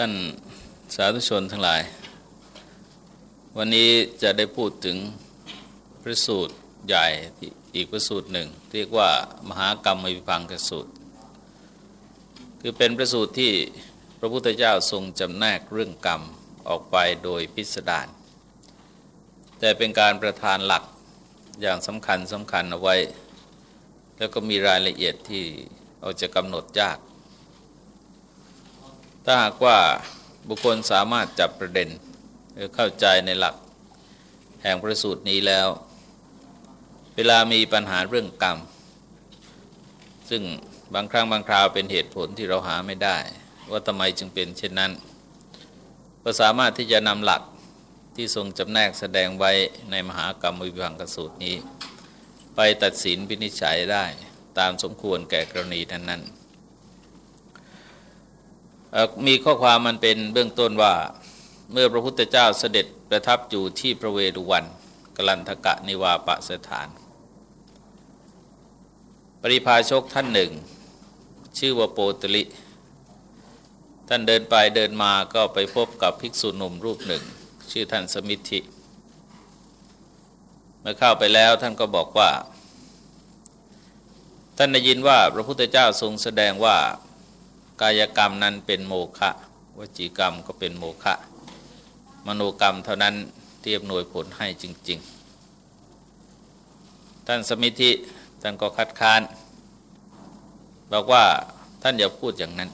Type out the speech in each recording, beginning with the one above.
ท่านสาธุชนทั้งหลาย วันนี้จะได้พูดถึงพระสูตรใหญ่อีกพระสูตรหนึ่ง เรียกว่ามหากรรมวิพังกสูตร คือเป็นพระสูตรที่พระพุทธเจ้าทรงจำแนกเรื่องกรรมออกไปโดยพิสดารแต่เป็นการประทานหลักอย่างสำคัญสำคัญเอาไว้ แล้วก็มีรายละเอียดที่เราจะกำหนดยาก ถ้าหากว่าบุคคลสามารถจับประเด็นหรือเข้าใจในหลักแห่งประสูตรนี้แล้ว เวลามีปัญหาเรื่องกรรม ซึ่งบางครั้งบางคราวเป็นเหตุผลที่เราหาไม่ได้ ว่าทำไมจึงเป็นเช่นนั้น ก็สามารถที่จะนำหลักที่ทรงจำแนกแสดงไว้ในมหากรรมวิพังกสูตรนี้ ไปตัดสินวินิจฉัยได้ตามสมควรแก่กรณีนั้นๆ มีข้อความมันเป็นเบื้องต้นว่าเมื่อพระพุทธเจ้าเสด็จประทับอยู่ที่พระเวรุวันกลันทกะนิวาปสถาน ปริพาชกท่านหนึ่ง ชื่อว่าโปตลิ ท่านเดินไปเดินมาก็ไปพบกับภิกษุหนุ่มรูปหนึ่ง ชื่อท่านสมิธิเมื่อเข้าไปแล้วท่านก็บอกว่า ท่านได้ยินว่าพระพุทธเจ้าทรงแสดงว่า กายกรรมนั้นเป็นโมฆะวจีกรรมก็เป็นโมฆะมโนกรรมเท่านั้นเทียบหน่วยผลให้จริง ๆ ท่านสมิธิท่านก็คัดค้าน บอกว่าท่านอย่าพูดอย่างนั้น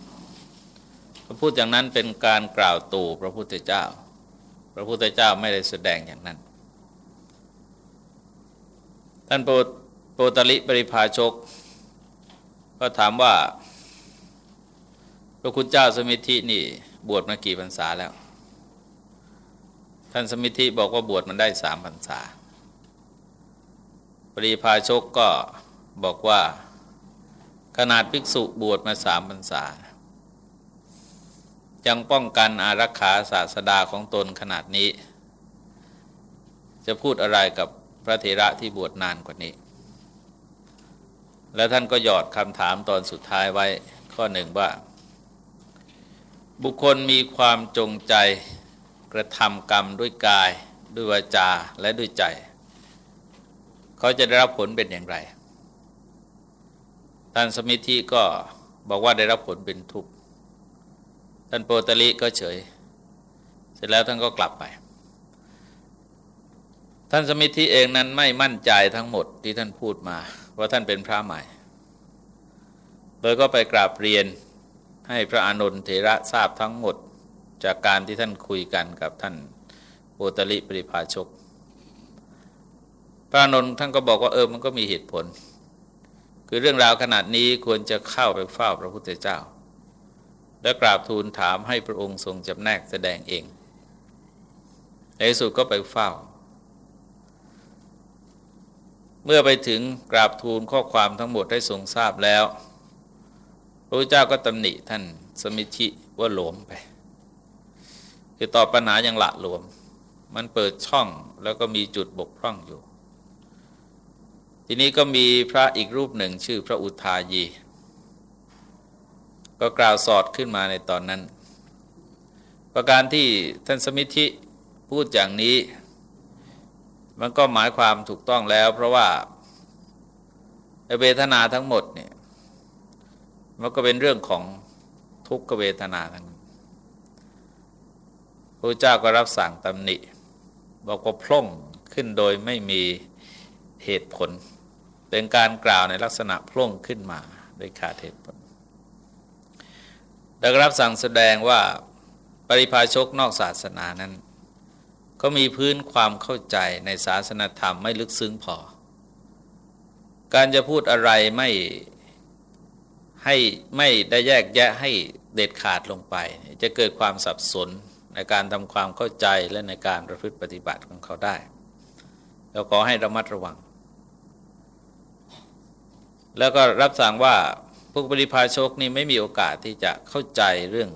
พอพูดอย่างนั้นเป็นการกล่าวตู่พระพุทธเจ้า พระพุทธเจ้าไม่ได้แสดงอย่างนั้น ท่านโปตลิปริภาชก ก็ถามว่า พระคุณเจ้าสมิธินี่บวชมากี่พรรษาแล้ว ท่านสมิธิบอกว่าบวชมันได้สามพรรษา ปรีพาชกก็บอกว่าขนาดภิกษุบวชมาสามพรรษา ยังป้องกันอารักขาศาสดาของตนขนาดนี้ จะพูดอะไรกับพระเถระที่บวชนานกว่านี้ แล้วท่านก็หยอดคำถามตอนสุดท้ายไว้ข้อหนึ่งว่า บุคคลมีความจงใจกระทำกรรมด้วยกาย ด้วยวาจาและด้วยใจ เขาจะได้รับผลเป็นอย่างไร ท่านสมิธิก็บอกว่าได้รับผลเป็นทุกข์ ท่านโปตลิก็เฉย เสร็จแล้วท่านก็กลับไป ท่านสมิธิเองนั้นไม่มั่นใจทั้งหมดที่ท่านพูดมา ว่าท่านเป็นพระใหม่ โดยก็ไปกราบเรียน ให้พระอานนท์เถระทราบทั้งหมดจากการที่ท่านคุยกันกับท่านโอตลิปริภาชก พระอานนท์ท่านก็บอกว่าเออมันก็มีเหตุผล คือเรื่องราวขนาดนี้ควรจะเข้าไปเฝ้าพระพุทธเจ้า และกราบทูลถามให้พระองค์ทรงจำแนกแสดงเองในที่สุดก็ไปเฝ้า เมื่อไปถึงกราบทูลข้อความทั้งหมดให้ทรงทราบแล้ว พระเจ้าก็ตำหนิท่านสมิธิว่าหลวมไป คือตอบปัญหาอย่างละหลวม มันเปิดช่องแล้วก็มีจุดบกพร่องอยู่ ทีนี้ก็มีพระอีกรูปหนึ่งชื่อพระอุทายี ก็กล่าวสอดขึ้นมาในตอนนั้น ประการที่ท่านสมิธิพูดอย่างนี้ มันก็หมายความถูกต้องแล้ว เพราะว่าเวทนาทั้งหมดเนี่ย มันก็เป็นเรื่องของทุกขเวทนาทั้งนั้นพระเจ้าก็รับสั่งตำหนิ บอกว่าพล่งขึ้นโดยไม่มีเหตุผล เป็นการกล่าวในลักษณะพล่งขึ้นมาโดยขาดเหตุผลแล้รับสั่งแสดงว่าปริพาชกนอกศาสนานั้นก็มีพื้นความเข้าใจในศาสนธรรมไม่ลึกซึ้งพอ การจะพูดอะไรไม่ ให้ไม่ได้แยกแยะให้เด็ดขาดลงไป จะเกิดความสับสนในการทำความเข้าใจและในการประพฤติปฏิบัติของเขาได้แล้วขอให้ระมัดระวัง แล้วก็รับสั่งว่าพวกปริพาชกนี่ไม่มีโอกาสที่จะเข้าใจเรื่อง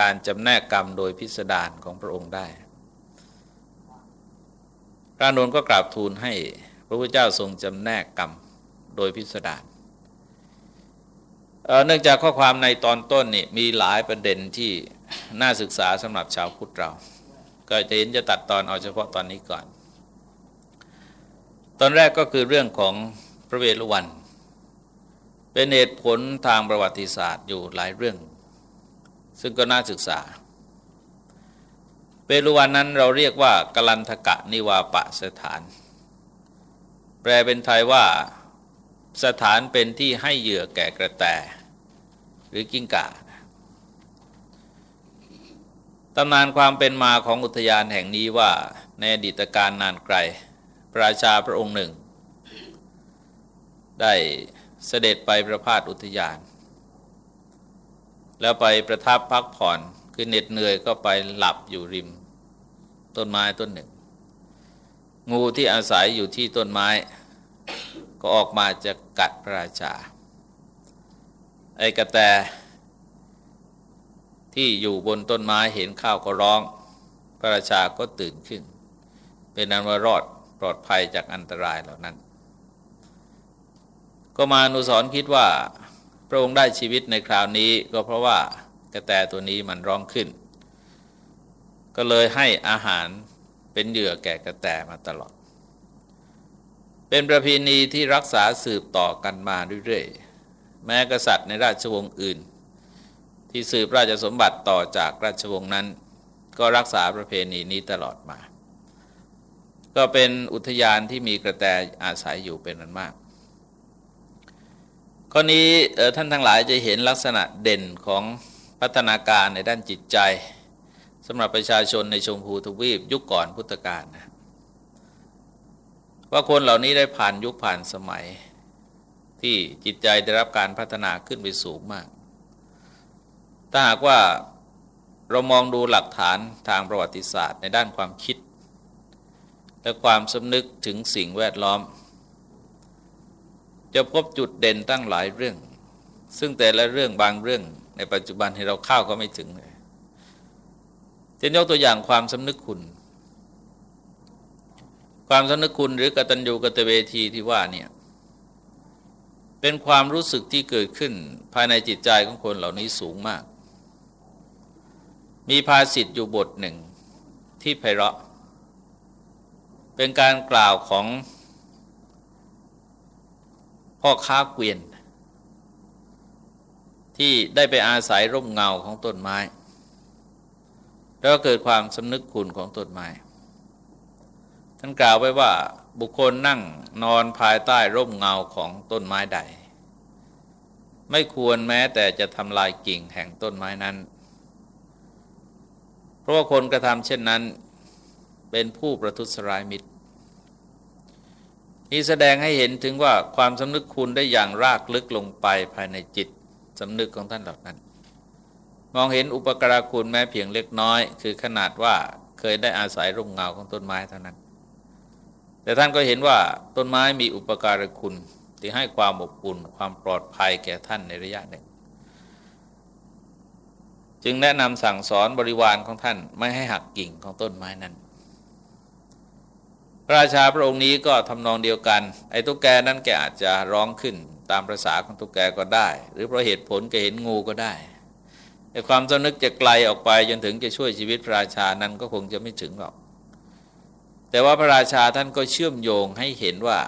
การจำแนกกรรมโดยพิสดารของพระองค์ได้พระนนท์ก็กราบทูลให้พระพุทธเจ้าทรงจำแนกกรรมโดยพิสดาร เนื่องจากข้อความในตอนต้นนี่มีหลายประเด็นที่น่าศึกษาสำหรับชาวพุทธเรา ก็จะเห็นจะตัดตอนเอาเฉพาะตอนนี้ก่อน ตอนแรกก็คือเรื่องของพระเวรุวัน เป็นเหตุผลทางประวัติศาสตร์อยู่หลายเรื่อง ซึ่งก็น่าศึกษาเวรุวันนั้นเราเรียกว่ากลันทกะนิวาปะสถาน แปลเป็นไทยว่าสถานเป็นที่ให้เหยื่อแก่กระแต หรือกิ้งก่าตำนานความเป็นมาของอุทยานแห่งนี้ว่าในอดีตการนานไกล พระราชาพระองค์หนึ่ง ได้เสด็จไปประพาสอุทยาน แล้วไปประทับพักผ่อนคือเหน็ดเหนื่อยก็ไปหลับอยู่ริม ต้นไม้ต้นหนึ่ง งูที่อาศัยอยู่ที่ต้นไม้ ก็ออกมาจะกัดพระราชา ไอ้กระแตที่อยู่บนต้นไม้เห็นข้าวก็ร้อง พระราชาก็ตื่นขึ้น เป็นนั้นว่ารอดปลอดภัยจากอันตรายเหล่านั้น ก็มาอนุสรคิดว่า พระองค์ได้ชีวิตในคราวนี้ก็เพราะว่ากระแตตัวนี้มันร้องขึ้น ก็เลยให้อาหารเป็นเหยื่อแก่กระแตมาตลอด เป็นประเพณีที่รักษาสืบต่อกันมาเรื่อยๆ แม้กษัตริย์ในราชวงศ์อื่น ที่สืบราชสมบัติต่อจากราชวงศ์นั้น ก็รักษาประเพณีนี้ตลอดมา ก็เป็นอุทยานที่มีกระแตอาศัยอยู่เป็นอันมากข้อนี้ท่านทั้งหลายจะเห็นลักษณะเด่นของพัฒนาการในด้านจิตใจสำหรับประชาชนในชมพูทวีปยุคก่อนพุทธกาลนะว่าคนเหล่านี้ได้ผ่านยุคผ่านสมัย ที่จิตใจได้รับการพัฒนาขึ้นไปสูงมาก ถ้าหากว่าเรามองดูหลักฐานทางประวัติศาสตร์ในด้านความคิด และความสำนึกถึงสิ่งแวดล้อม จะพบจุดเด่นตั้งหลายเรื่อง ซึ่งแต่ละเรื่องบางเรื่องในปัจจุบันที่เราเข้าก็ไม่ถึงเลยเช่นยกตัวอย่างความสำนึกคุณ ความสำนึกคุณหรือกตัญญูกตเวทีที่ว่าเนี่ย เป็นความรู้สึกที่เกิดขึ้นภายในจิตใจของคนเหล่านี้สูงมาก มีภาษิตอยู่บทหนึ่งที่ไพเราะ เป็นการกล่าวของพ่อค้าเกวียน ที่ได้ไปอาศัยร่มเงาของต้นไม้ แล้วเกิดความสำนึกคุณของต้นไม้ ท่านกล่าวไว้ว่า บุคคลนั่งนอนภายใต้ร่มเงาของต้นไม้ใด ไม่ควรแม้แต่จะทำลายกิ่งแห่งต้นไม้นั้น เพราะว่าคนกระทำเช่นนั้น เป็นผู้ประทุษร้ายมิตรนี่แสดงให้เห็นถึงว่าความสำนึกคุณได้อย่างรากลึกลงไปภายในจิตสำนึกของท่านเหล่านั้น มองเห็นอุปการคุณแม้เพียงเล็กน้อย คือขนาดว่าเคยได้อาศัยร่มเงาของต้นไม้เท่านั้น แต่ท่านก็เห็นว่าต้นไม้มีอุปการะคุณที่ให้ความอบอุ่นความปลอดภัยแก่ท่านในระยะหนึ่ง จึงแนะนำสั่งสอนบริวารของท่านไม่ให้หักกิ่งของต้นไม้นั้น พระราชาพระองค์นี้ก็ทำนองเดียวกัน ไอ้ตุ๊กแกนั้นแกอาจจะร้องขึ้นตามประษาของตุ๊กแกก็ได้ หรือเพราะเหตุผลแกเห็นงูก็ได้แต่ความสนึกจะไกลออกไปจนถึงจะช่วยชีวิตพระราชานั้นก็คงจะไม่ถึงหรอก แต่ว่าพระราชาท่านก็เชื่อมโยงให้เห็นว่า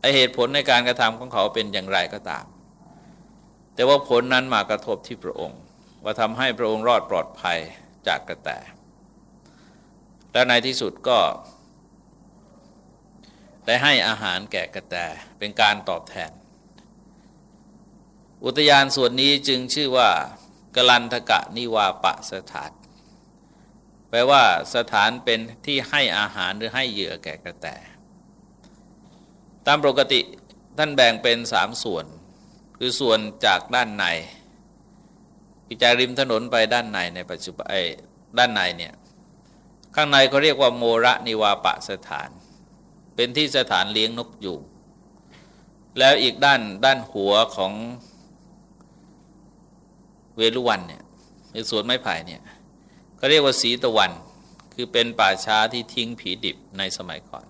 ไอเหตุผลในการกระทำของเขาเป็นอย่างไรก็ตาม แต่ว่าผลนั้นมากระทบที่พระองค์ ว่าทำให้พระองค์รอดปลอดภัยจากกระแตและในที่สุดก็ได้ให้อาหารแก่กระแตเป็นการตอบแทน อุทยานส่วนนี้จึงชื่อว่ากลันทกะนิวาปะสถาน แปลว่าสถานเป็นที่ให้อาหารหรือให้เหยื่อแก่กระแต ตามปกติท่านแบ่งเป็นสามส่วน คือส่วนจากด้านในจากริมถนนไปด้านในในปัจจุบันด้านในเนี่ยข้างในเขาเรียกว่าโมระนิวาปะสถาน เป็นที่สถานเลี้ยงนกอยู่แล้วอีกด้านด้านหัวของเวลุวันเนี่ยในสวนไม้ไผ่เนี่ย เขาเรียกว่าสีตะวัน คือเป็นป่าช้าที่ทิ้งผีดิบในสมัยก่อน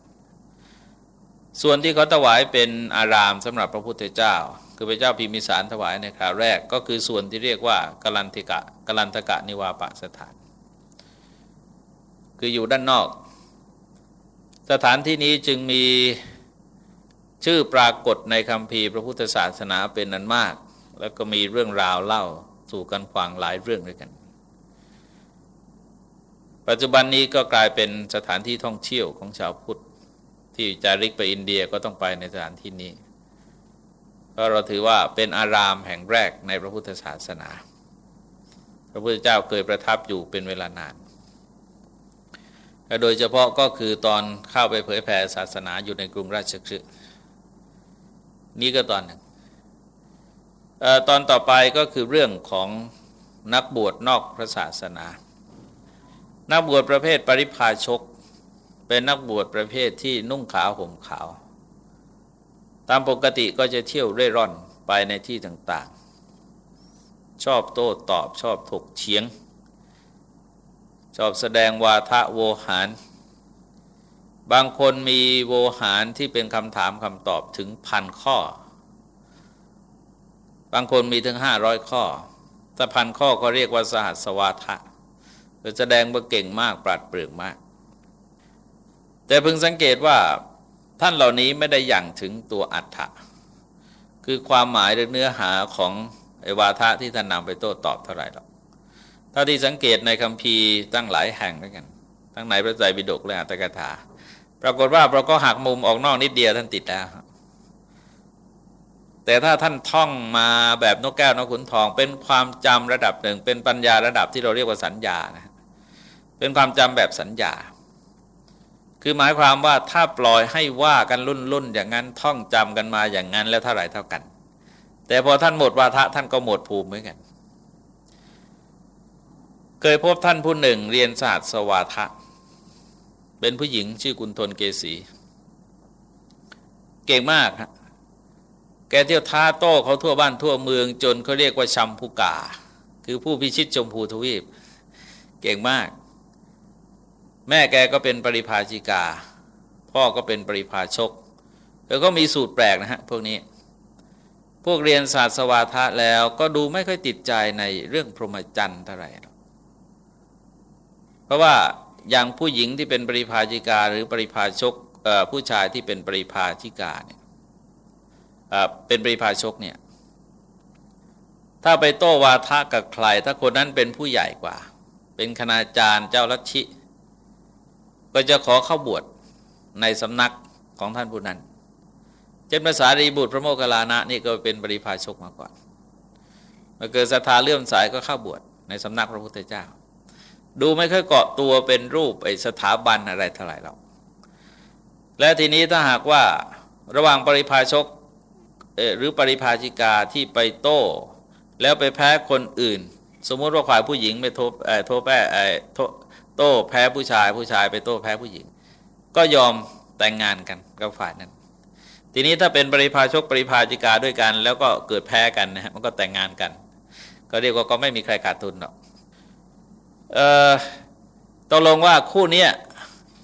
ส่วนที่เขาถวายเป็นอารามสำหรับพระพุทธเจ้า คือพระเจ้าพิมิสารถวายในคราวแรก ก็คือส่วนที่เรียกว่ากลันติกะกลันตกะนิวาปะสถาน คืออยู่ด้านนอก สถานที่นี้จึงมีชื่อปรากฏในคำพีพระพุทธศาสนาเป็นนันมาก แล้วก็มีเรื่องราวเล่าสู่กันฟังหลายเรื่องด้วยกัน ปัจจุบันนี้ก็กลายเป็นสถานที่ท่องเที่ยวของชาวพุทธ ที่จาริกไปอินเดียก็ต้องไปในสถานที่นี้เพราะเราถือว่าเป็นอารามแห่งแรกในพระพุทธศาสนา พระพุทธเจ้าเคยประทับอยู่เป็นเวลานานและโดยเฉพาะก็คือตอนเข้าไปเผยแผ่ศาสนาอยู่ในกรุงราชคฤห์นี่ก็ตอนหนึ่งตอนต่อไปก็คือเรื่องของนักบวชนอกพระศาสนา นักบวชประเภทปริพาชก เป็นนักบวชประเภทที่นุ่งขาวห่มขาว ตามปกติก็จะเที่ยวเร่ร่อนไปในที่ต่างๆ ชอบโต้ตอบชอบถกเฉียง ชอบแสดงวาทะโวหาร บางคนมีโวหารที่เป็นคำถามคำตอบถึงพันข้อ บางคนมีถึงห้าร้อยข้อถ้าพันข้อก็เรียกว่าสหัสวาทะ แสดงว่าเก่งมากปราดเปรื่องมาก แต่พึงสังเกตว่าท่านเหล่านี้ไม่ได้อย่างถึงตัวอัฏฐะคือความหมายหรือเนื้อหาของไอวาทะที่ท่านนำไปโต้ตอบเท่าไหร่หรอกถ้าที่สังเกตในคำพีตั้งหลายแห่งด้วยกัน ทั้งในพระไตรปิฎกและอัตถกถา ปรากฏว่าเราก็หักมุมออกนอกนิดเดียวท่านติดแล้วแต่ถ้าท่านท่องมาแบบนกแก้วนกขุนทอง เป็นความจำระดับหนึ่ง เป็นปัญญาระดับที่เราเรียกว่าสัญญานะ เป็นความจำแบบสัญญา คือหมายความว่าถ้าปล่อยให้ว่ากันรุ่นรุ่นอย่างนั้นท่องจำกันมาอย่างนั้นแล้วเท่าไหร่เท่ากัน แต่พอท่านหมดวาทะท่านก็หมดภูมิเหมือนกัน เคยพบท่านผู้หนึ่งเรียนศาสตร์สวาทะ เป็นผู้หญิงชื่อกุณฑลเกษีเก่งมากครับแกเที่ยวท้าโต้เขาทั่วบ้านทั่วเมืองจนเขาเรียกว่าชัมพุกา คือผู้พิชิตชมพูทวีป เก่งมาก แม่แกก็เป็นปริภาชิกา พ่อก็เป็นปริภาชกแล้วก็มีสูตรแปลกนะฮะพวกนี้ พวกเรียนศาสตร์สวาทะแล้วก็ดูไม่ค่อยติดใจในเรื่องพรหมจรรย์เท่าไหร่เพราะว่าอย่างผู้หญิงที่เป็นปริภาชิกา หรือปริภาชกผู้ชายที่เป็นปริภาชิกาเนี่ยเป็นปริพาชกเนี่ยถ้าไปโต้วาทะกับใคร ถ้าคนนั้นเป็นผู้ใหญ่กว่า เป็นคณาจารย์เจ้าลัทธิ ก็จะขอเข้าบวชในสำนักของท่านผู้นั้น เช่นภาษารีบุตรพระโมคคัลลานะนี่ก็เป็นปริพาชกมาก่อนมาเกิดศรัทธาเลื่อมสายก็เข้าบวชในสำนักพระพุทธเจ้า ดูไม่ค่อยเกาะตัวเป็นรูปไอสถาบันอะไรเท่าไหร่หรอกและทีนี้ถ้าหากว่าระหว่างปริพาชกหรือปริภาชิกาที่ไปโต้ แล้วไปแพ้คนอื่น สมมติว่าฝ่ายผู้หญิงไปโทโทแพ้โโต้แพ้ผู้ชาย ผู้ชายไปโต้แพ้ผู้หญิง ก็ยอมแต่งงานกันกับฝ่ายนั้น ทีนี้ถ้าเป็นปริภาชกปริภาชิกาด้วยกัน แล้วก็เกิดแพ้กันนะฮะมันก็แต่งงานกัน ก็เรียกว่าก็ไม่มีใครขาดทุนหรอกเอ่อตกลงว่าคู่นี้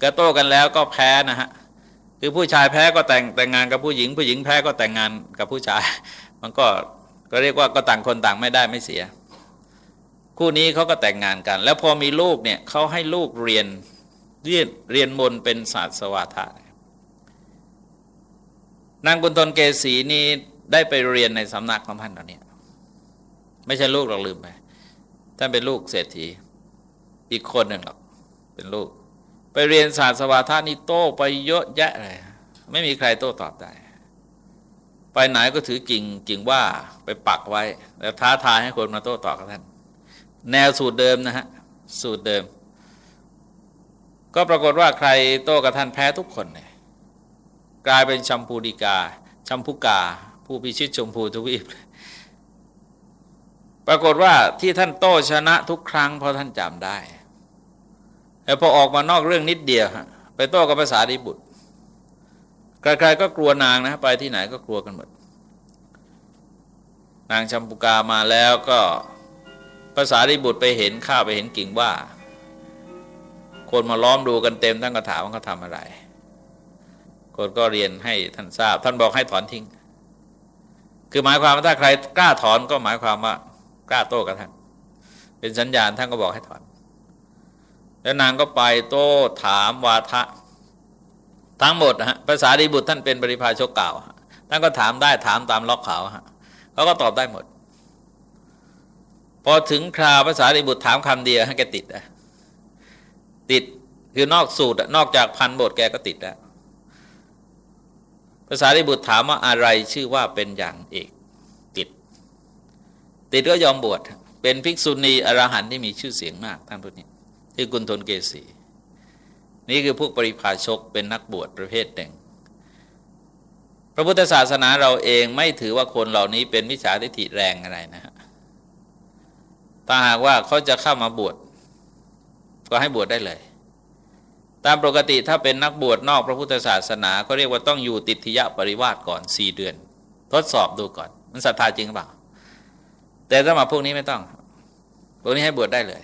กระโต้กันแล้วก็แพ้นะฮะคือผู้ชายแพ้ก็แต่งแต่งงานกับผู้หญิง ผู้หญิงแพ้ก็แต่งงานกับผู้ชาย มันก็ก็เรียกว่าก็ต่างคนต่างไม่ได้ไม่เสีย คู่นี้เขาก็แต่งงานกัน แล้วพอมีลูกเนี่ยเขาให้ลูกเรียนเรียนเรียนมนเป็นศาสตร์สวาทานางกุณฑลเกษีนี่ได้ไปเรียนในสำนักของท่านตอนนี้ไม่ใช่ลูกเราลืมไปท่านเป็นลูกเศรษฐีอีกคนหนึ่งหรอกเป็นลูก ไปเรียนศาสตร์สวาทานี่โต้ไปเยอะแยะเลยไม่มีใครโต้ตอบได้ไปไหนก็ถือกิ่งกิ่งว่าไปปักไว้ แล้วท้าทายให้คนมาโต้ตอบกับท่าน แนวสูตรเดิมนะฮะสูตรเดิม ก็ปรากฏว่าใครโต้กับท่านแพ้ทุกคนเลยกลายเป็นชัมพูดิกาชัมพูกา ผู้พิชิตชมพูทวีปปรากฏว่าที่ท่านโต้ชนะทุกครั้งเพราะท่านจำได้แต่พอออกมานอกเรื่องนิดเดียวไปโต้กับภาษาดิบุตรใครๆก็กลัวนางนะไปที่ไหนก็กลัวกันหมด นางชัมปุกามาแล้วก็ ภาษาดิบุตรไปเห็นข้าไปเห็นกิ่งว่า คนมาล้อมดูกันเต็มทั้งกระถาว่าเขาทำอะไร คนก็เรียนให้ท่านทราบ ท่านบอกให้ถอนทิ้ง คือหมายความว่าถ้าใครกล้าถอนก็หมายความว่ากล้าโต้กับท่าน เป็นสัญญาณท่านก็บอกให้ถอน แล้วนางก็ไปโต้ถามวาทะ ทั้งหมดนะฮะภาษาดีบุตรท่านเป็นบริพาชกเก่าท่านก็ถามได้ถามตามล็อกเขาฮะเขาก็ตอบได้หมด อถึงคราวภาษาดีบุตรถามคำเดียวให้แกติดนะติดคือนอกสูตรนอกจากพันบทแกก็ติดแล้วภาษาดิบุตรถามว่าอะไรชื่อว่าเป็นอย่างเอกติด ติดก็ยอมบวชเป็นภิกษุณีอรหันต์ที่มีชื่อเสียงมากท่านพวกนี้ที่กุณฑลเกษีนี่คือพวกปริพาชกเป็นนักบวชประเภทหนึ่ง พระพุทธศาสนาเราเองไม่ถือว่าคนเหล่านี้เป็นมิจฉาทิฏฐิแรงอะไรนะฮะ ถ้าหากว่าเขาจะเข้ามาบวชก็ให้บวชได้เลย ตามปกติถ้าเป็นนักบวชนอกพระพุทธศาสนาเขาเรียกว่าต้องอยู่ติทยะปริวาสก่อนสี่เดือน ทดสอบดูก่อน มันศรัทธาจริงหรือเปล่า แต่สำหรับพวกนี้ไม่ต้อง พวกนี้ให้บวชได้เลย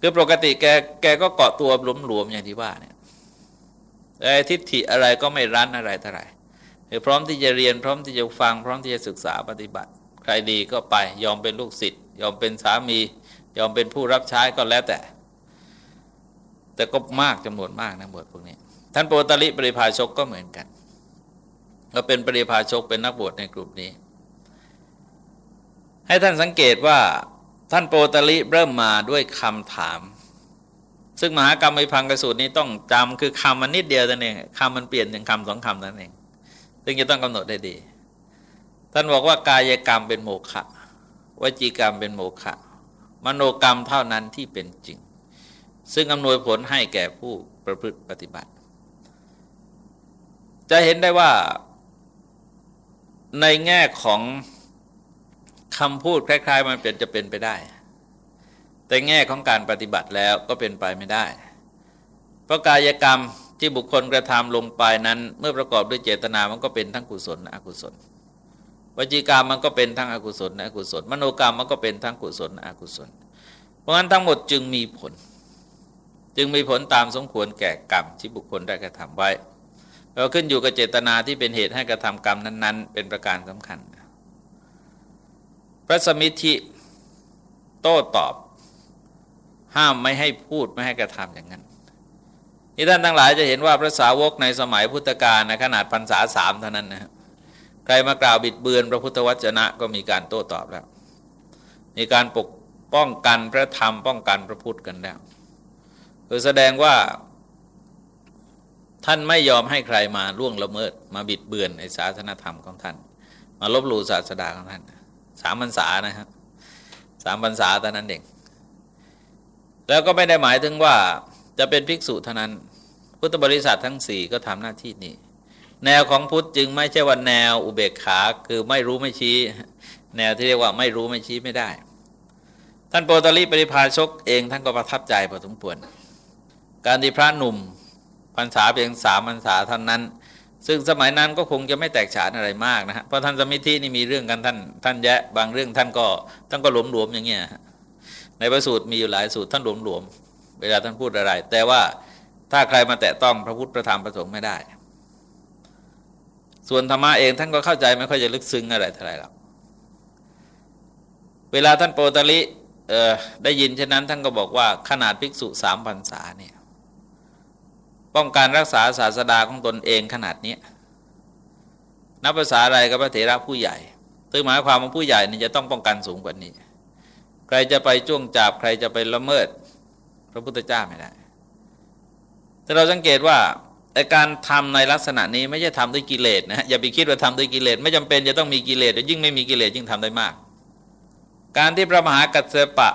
คือปกติแกแกก็เกาะตัวหลวมๆอย่างที่ว่าเนี่ยไอ้ทิฏฐิอะไรก็ไม่รั้นอะไรเท่าไหร่พร้อมที่จะเรียนพร้อมที่จะฟัง พร้อมที่จะศึกษาปฏิบัติ ใครดีก็ไปยอมเป็นลูกศิษย์ ยอมเป็นสามี ยอมเป็นผู้รับใช้ก็แล้วแต่ แต่ก็มากจำนวนมากนะบทพวกนี้ ท่านโปตลิปริพาชกก็เหมือนกัน ก็เป็นปริพาชกเป็นนักบวชในกลุ่มนี้ ให้ท่านสังเกตว่าท่านโปตลิเริ่มมาด้วยคำถาม ซึ่งมหากรรมวิพังกสูตรนี้ต้องจำคือคำมันนิดเดียวนั่นเองคำมันเปลี่ยนหนึ่งคำสองคำนั่นเอง ซึ่งจะต้องกำหนดได้ดี ท่านบอกว่ากายกรรมเป็นโมฆะ วจีกรรมเป็นโมฆะมโนกรรมเท่านั้นที่เป็นจริง ซึ่งอำนวยผลให้แก่ผู้ประพฤติปฏิบัติ จะเห็นได้ว่าในแง่ของคำพูดคล้าย ๆ มันเป็นจะเป็นไปได้ แต่แง่ของการปฏิบัติแล้วก็เป็นไปไม่ได้ เพราะกายกรรมที่บุคคลกระทำลงไปนั้น เมื่อประกอบด้วยเจตนามันก็เป็นทั้งกุศลและอกุศล วจีกรรมมันก็เป็นทั้งอกุศลและอกุศล มโนกรรมมันก็เป็นทั้งกุศลและอกุศล เพราะฉะนั้นทั้งหมดจึงมีผล จึงมีผลตามสมควรแก่กรรมที่บุคคลได้กระทำไว้เราขึ้นอยู่กับเจตนาที่เป็นเหตุให้กระทำกรรมนั้น ๆ เป็นประการสำคัญ พระสมิธิโต้ตอบ ห้ามไม่ให้พูดไม่ให้กระทำอย่างนั้นนี่ท่านทั้งหลายจะเห็นว่าพระสาวกในสมัยพุทธกาลในขนาดพรรษาสามเท่านั้นนะครับ รมากล่าวบิดเบือนพระพุทธวจนะก็มีการโต้ตอบแล้ว มีการปกป้องกันพระธรรมป้องกันพระพุทธกันแล้วคือแสดงว่า ท่านไม่ยอมให้ใครมาล่วงละเมิด มาบิดเบือนในศาสนธรรมของท่าน มาลบหลู่ศาสดาของท่านสามพรรษานะครับสามพรรษาตอนนั้นเองแล้วก็ไม่ได้หมายถึงว่าจะเป็นภิกษุเท่านั้น พุทธบริษัททั้งสี่ก็ทำหน้าที่นี้ แนวของพุทธจึงไม่ใช่ว่าแนวอุเบกขาคือไม่รู้ไม่ชี้ แนวที่เรียกว่าไม่รู้ไม่ชี้ไม่ได้ ท่านโปตลิปริพาชกเองท่านก็ประทับใจพอสมควรการที่พระหนุ่มพรรษาเพียงสามพรรษาท่านั้น ซึ่งสมัยนั้นก็คงจะไม่แตกฉานอะไรมากนะฮะเพราะท่านสมิธินี่มีเรื่องกันท่านท่านแยะบางเรื่องท่านก็ท่านก็หลวมหลวมอย่างเงี้ยในพระสูตรมีอยู่หลายสูตรท่านหลวมหลวมเวลาท่านพูดอะไร แต่ว่าถ้าใครมาแตะต้องพระพุทธพระธรรมพระสงฆ์ไม่ได้ ส่วนธรรมะเองท่านก็เข้าใจไม่ค่อยจะลึกซึ้งอะไรเท่าไหร่หรอกเวลาท่านโปตลิได้ยินเช่นนั้นท่านก็บอกว่าขนาดภิกษุสามพรรษาเนี่ยป้องกันรักษาศาสดาของตนเองขนาดนี้นับภาษาอะไรกับพระเถระผู้ใหญ่ตึงหมายความว่าผู้ใหญ่นี่จะต้องป้องกันสูงกว่านี้ ใครจะไปจ้วงจับใครจะไปละเมิด พระพุทธเจ้าไม่ได้ แต่เราสังเกตว่า แต่การทำในลักษณะนี้ไม่ใช่ทำด้วยกิเลสนะอย่าไปคิดว่าทำด้วยกิเลสไม่จำเป็นจะต้องมีกิเลสยิ่งไม่มีกิเลสยิ่งทำได้มาก การที่พระมหากัสเสปะ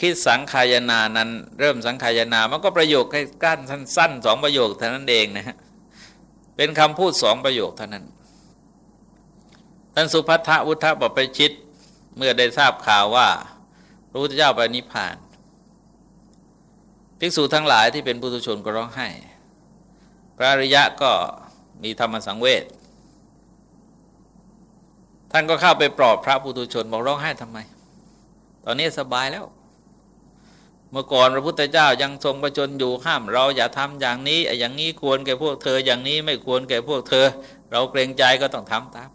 คิดสังขายนานั้นเริ่มสังขายนา มันก็ประโยคกั้นสั้นๆสองประโยคเท่านั้นเองนะฮะเป็นคำพูดสองประโยคเท่านั้นท่านสุภัทวุฒบไปชิต เมื่อได้ทราบข่าวว่าพระพุทธเจ้าไปนิพพาน ภิกษุทั้งหลายที่เป็นปุถุชนก็ร้องไห้ พระอริยะก็มีธรรมสังเวชท่านก็เข้าไปปลอบพระปุถุชนบอกร้องไห้ทำไม ตอนนี้สบายแล้ว เมื่อก่อนพระพุทธเจ้ายังทรงประชนอยู่ห้าม เราอย่าทำอย่างนี้อย่างนี้ควรแก่พวกเธออย่างนี้ไม่ควรแก่พวกเธอ เราเกรงใจก็ต้องทำตาม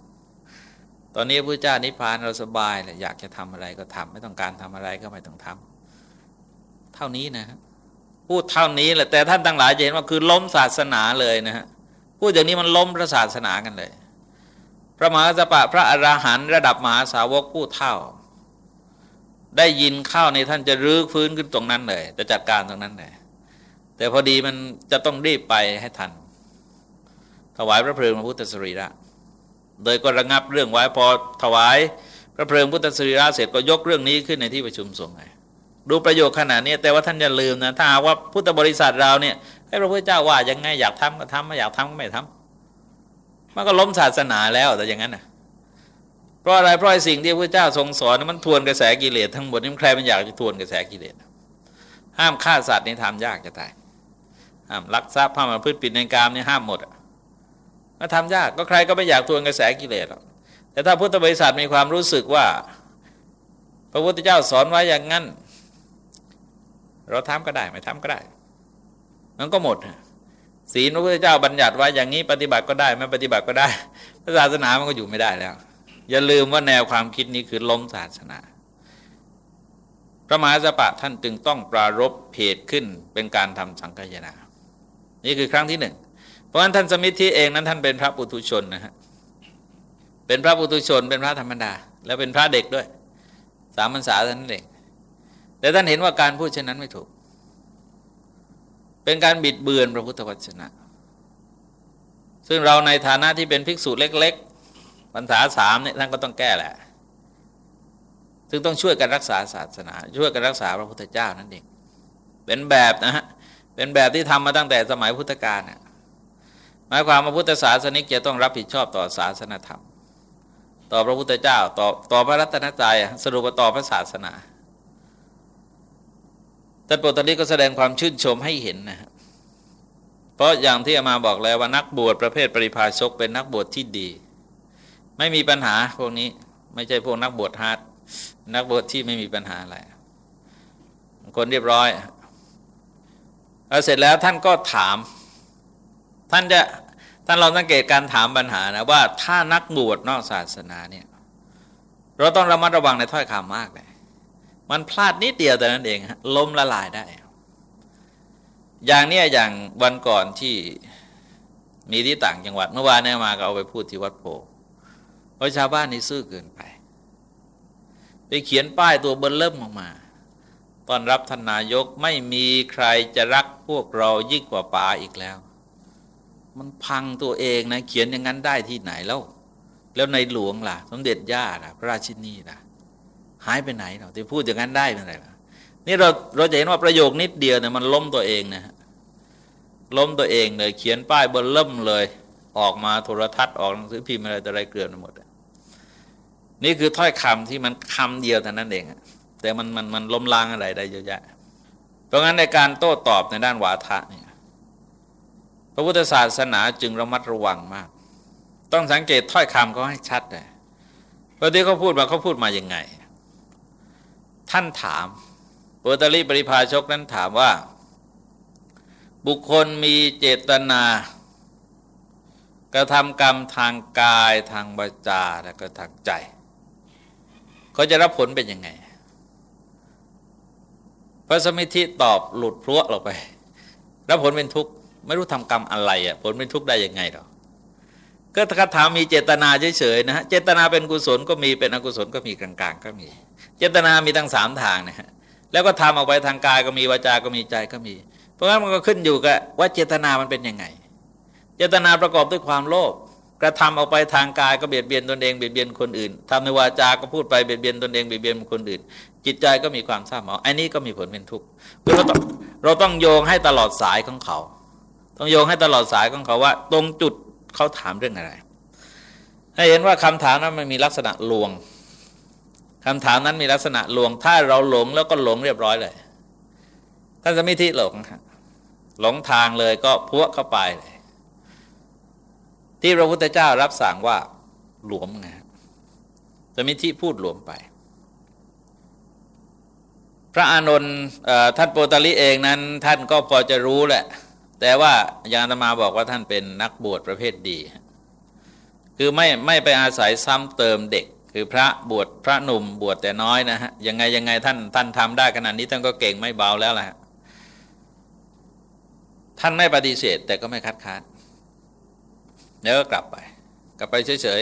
ตอนนี้พระเจ้านิพพานเราสบายเลยอยากจะทำอะไรก็ทำไม่ต้องการทำอะไรก็ไม่ต้องทำเท่านี้นะ พูดเท่านี้แหละแต่ท่านทั้งหลายจะเห็นว่าคือล้มศาสนาเลยนะฮะพูดอย่างนี้มันล้มพระศาสนากันเลย พระมหาสปะพระอราหันต์ระดับมหาสาวกพูดเท่า ได้ยินเข้าในท่านจะรื้อฟื้นขึ้นตรงนั้นเลย จะจัดการตรงนั้นเลยแต่พอดีมันจะต้องรีบไปให้ทัน ถวายพระเพลิงพระพุทธสรีระโดยก็ระงับเรื่องไว้พอถวาย พระเพลิงพุทธสรีระเสร็จก็ยกเรื่องนี้ขึ้นในที่ประชุมสงฆ์ ดูประโยชน์ขนาดนี้แต่ว่าท่านอย่าลืมนะถ้าหาว่าพุทธบริษัทเราเนี่ยให้พระพุทธเจ้าว่ายังไงอยากทำก็ทำไม่อยากทำก็ไม่ทำมันก็ล้มศาสนาแล้วแต่อย่างนั้นนะเพราะอะไรเพราะไอ้สิ่งที่พระเจ้าทรงสอนมันทวนกระแสกิเลสทั้งหมดนี่ใครมันอยากจะทวนกระแสกิเลสห้ามฆ่าสัตว์นี่ทำยากจะตายห้ามลักทรัพย์ห้ามพืชปิดในกามนี่ห้ามหมดอะมาทำยากก็ใครก็ไม่อยากทวนกระแสกิเลสหรอกแต่ถ้าพุทธบริษัทมีความรู้สึกว่า พระพุทธเจ้าสอนไว้อย่างนั้น เราทำก็ได้ไม่ทำก็ได้ มันก็หมดศีลพระพุทธเจ้าบัญญัติไว้อย่างนี้ปฏิบัติก็ได้ไม่ปฏิบัติก็ได้ศาสนามันก็อยู่ไม่ได้แล้ว อย่าลืมว่าแนวความคิดนี้คือล้มศาสนา พระมหาสปะท่านจึงต้องปรารบเพจขึ้นเป็นการทำสังฆยนานี่คือครั้งที่หนึ่งเพราะฉะนั้นท่านสมิทธิเองนั้นท่านเป็นพระปุถุชนนะฮะเป็นพระปุถุชนเป็นพระธรรมดา แล้วเป็นพระเด็กด้วย สามพรรษาท่านเด็ก แต่ท่านเห็นว่าการพูดเช่นนั้นไม่ถูก เป็นการบิดเบือนพระพุทธวจนะ ซึ่งเราในฐานะที่เป็นภิกษุเล็กๆพรรษาสามเนี่ยท่านก็ต้องแก้แหละ ซึ่งต้องช่วยกันรักษาศาสนา ช่วยกันรักษาพระพุทธเจ้านั่นเอง เป็นแบบนะฮะ เป็นแบบที่ทำมาตั้งแต่สมัยพุทธกาลเนี่ยหมายความว่าพุทธศาสนิกจะต้องรับผิดชอบต่อศาสนธรรม ต่อพระพุทธเจ้า ต่อต่อพระรัตนตรัยสรุปต่อพระศาสนา แต่ปตนี้ก็แสดงความชื่นชมให้เห็นนะครับเพราะอย่างที่อามาบอกแล้วว่านักบวชประเภทปริพาชกเป็นนักบวชที่ดี ไม่มีปัญหาพวกนี้ไม่ใช่พวกนักบวชฮาร์ดนักบวชที่ไม่มีปัญหาอะไรคนเรียบร้อยเสร็จแล้วท่านก็ถาม ท่านจะท่านลองสังเกตการถามปัญหานะว่าถ้านักบวชนอกศาสนาเนี่ยเราต้องระมัดระวังในถ้อยคำมากเลย มันพลาดนิดเดียวแต่นั้นเองล้มละลายได้ อย่างนี้อย่างวันก่อนที่มีที่ต่างจังหวัด เมื่อวานเนี่ยมาก็เอาไปพูดที่วัดโพเพราะชาวบ้านนี่ซื่อเกินไป ไปเขียนป้ายตัวเบิ้ลเริ่มออกมาตอนรับท่านนายกไม่มีใครจะรักพวกเรายิ่งกว่าป่าอีกแล้ว มันพังตัวเองนะ เขียนอย่างนั้นได้ที่ไหนแล้ว แล้วในหลวงล่ะ สมเด็จย่าล่ะ พระราชินีล่ะ หายไปไหนเราที่พูดอย่างนั้นได้เป็นไรล่ะนี่เราเราจะเห็นว่าประโยคนิดเดียวเนี่ยมันล้มตัวเองนะล้มตัวเองเลยเขียนป้ายบนเริ่มเลย ออกมาโทรทัศน์ออกหนังสือพิมพ์อะไรแต่อะไรเกลื่อนไปหมดนี่คือถ้อยคำที่มันคำเดียวเท่านั้นเองแต่มันมันมันล้มล้างอะไรได้เยอะแยะ เพราะงั้นในการโต้ตอบในด้านวาทะเนี่ยพระพุทธศาสนาจึงระมัดระวังมาก ต้องสังเกตถ้อยคำเขาให้ชัดเลยพอที่เขาพูดมาเขาพูดมาอย่างไง ท่านถามปุตริปริภาชกนั้นถามว่า บุคคลมีเจตนากระทำกรรมทางกายทางบาจาและก็ทางใจเขาจะรับผลเป็นยังไง พระสมิธิตอบหลุดพรวลงไป รับผลเป็นทุกข์ไม่รู้ทำกรรมอะไรอะผลเป็นทุกข์ได้ยังไงหรอก็คาถามีเจตนาเฉยๆนะฮะเจตนาเป็นกุศลก็มีเป็นอกุศลก็มีกลางๆ ก็มี จตนามีทั้งสามทางนะฮะแล้วก็ทำออกไปทางกายก็มีวาจาก็มีใจก็มี เพราะงั้นมันก็ขึ้นอยู่กับว่าเจตนามันเป็นยังไง เจตนาประกอบด้วยความโลภกระทำออกไปทางกายก็เบียดเบียนตนเองเบียดเบียนคนอื่นทำในวาจา ก็พูดไปเบียดเบียนตนเองเบียดเบียนคนอื่น จิตใจก็มีความเศร้าหมองอันนี้ก็มีผลเป็นทุกข์เราต้องเราต้องโยงให้ตลอดสายของเขา ต้องโยงให้ตลอดสายของเขาว่า ตรงจุดเขาถามเรื่องอะไร ให้เห็นว่าคำถามนั้นมันมีลักษณะลวง คำถามนั้นมีลักษณะลวง ถ้าเราหลงแล้วก็หลงเรียบร้อยเลยท่านสมิธิหลงหลงทางเลยก็พวกเข้าไปเลยที่พระพุทธเจ้ารับสั่งว่าหลวมไงสมิธิพูดหลวมไป พระอานนท์ท่านโปตลิเองนั้น ท่านก็พอจะรู้แหละ แต่ว่ายางธรรมาบอกว่าท่านเป็นนักบวชประเภทดี คือไม่ไม่ไปอาศัยซ้ำเติมเด็ก คือพระบวชพระหนุ่มบวชแต่น้อยนะฮะยังไงยังไงท่านท่านทำได้ขนาดนี้ท่านก็เก่งไม่เบาแล้วแหละท่านไม่ปฏิเสธ แต่ก็ไม่คัดค้านแล้วก็กลับไป กลับไปเฉย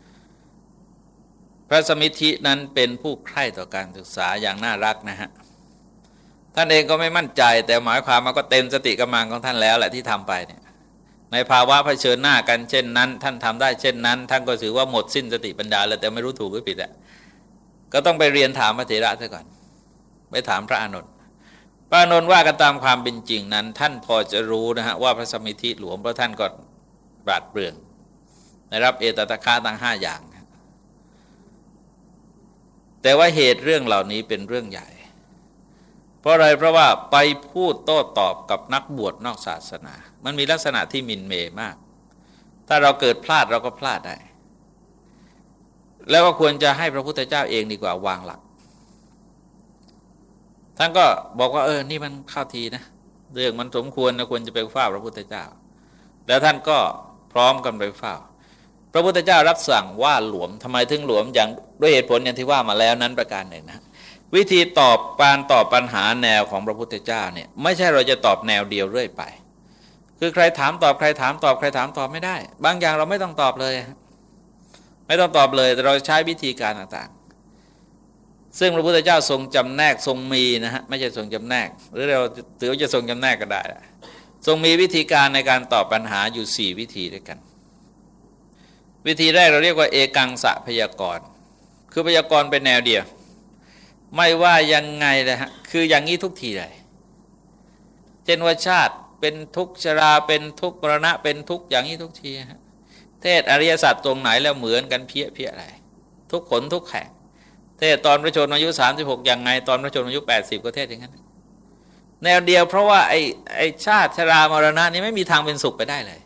ๆพระสมิธินั้นเป็นผู้ใคร่ต่อการศึกษาอย่างน่ารักนะฮะท่านเองก็ไม่มั่นใจ แต่หมายความมันก็เต็มสติกำลังของท่านแล้วแหละที่ทำไปเนี่ย ในภาวะเผชิญหน้ากันเช่นนั้น ท่านทำได้เช่นนั้น ท่านก็ถือว่าหมดสิ้นสติปัญญาแล้วแต่ไม่รู้ถูกหรือผิดอะก็ต้องไปเรียนถามพระเถระซะก่อนไปถามพระอานนพระอานนว่ากันตามความเป็นจริงนั้น ท่านพอจะรู้นะฮะว่าพระสมิธิหลวงเพราะท่านก็บาดเปลืองได้รับเอตตะคาตั้งห้าอย่าง แต่ว่าเหตุเรื่องเหล่านี้เป็นเรื่องใหญ่ เพราะอะไรเพราะว่าไปพูดโต้ตอบกับนักบวชนอกศาสนา มันมีลักษณะที่มินเมมาก ถ้าเราเกิดพลาดเราก็พลาดได้ แล้วก็ควรจะให้พระพุทธเจ้าเองดีกว่าวางหลัก ท่านก็บอกว่าเออ นี่มันเข้าทีนะ เรื่องมันสมควรนะควรจะไปฝ้าพระพุทธเจ้า แล้วท่านก็พร้อมกันไปเฝ้า พระพุทธเจ้ารับสั่งว่าหลวมทำไมถึงหลวมอย่างด้วยเหตุผลอย่างที่ว่ามาแล้วนั้นประการหนึ่งนะวิธีตอบปานตอบปัญหาแนวของพระพุทธเจ้าเนี่ยไม่ใช่เราจะตอบแนวเดียวเรื่อยไป คือใครถามตอบใครถามตอบใครถามตอบไม่ได้ บางอย่างเราไม่ต้องตอบเลย ไม่ต้องตอบเลยแต่เราใช้วิธีการต่างๆ ซึ่งพระพุทธเจ้าทรงจำแนกทรงมีนะฮะไม่ใช่ทรงจำแนก หรือเราถือว่าจะทรงจำแนกก็ได้ ทรงมีวิธีการในการตอบปัญหาอยู่สี่วิธีด้วยกัน วิธีแรกเราเรียกว่าเอกังสะพยากรณ์คือพยากรณ์เป็นแนวเดียว ไม่ว่ายังไงเลยฮะคืออย่างนี้ทุกทีเลยเจนว่าชาติ เป็นทุกชราเป็นทุกมรณะเป็นทุกอย่างนี้ทุกทีฮะเทศอริยสัจตรงไหนแล้วเหมือนกันเพี้ยเพี้ยอะไรทุกขนทุกแขกเทศตอนพระชนอายุ 36 อย่างไง ตอนพระชนอายุ 80 ก็เทศอย่างนั้น แนวเดียวเพราะว่าไอ้ไอ้ชาติชรามรณะนี้ไม่มีทางเป็นสุขไปได้เลย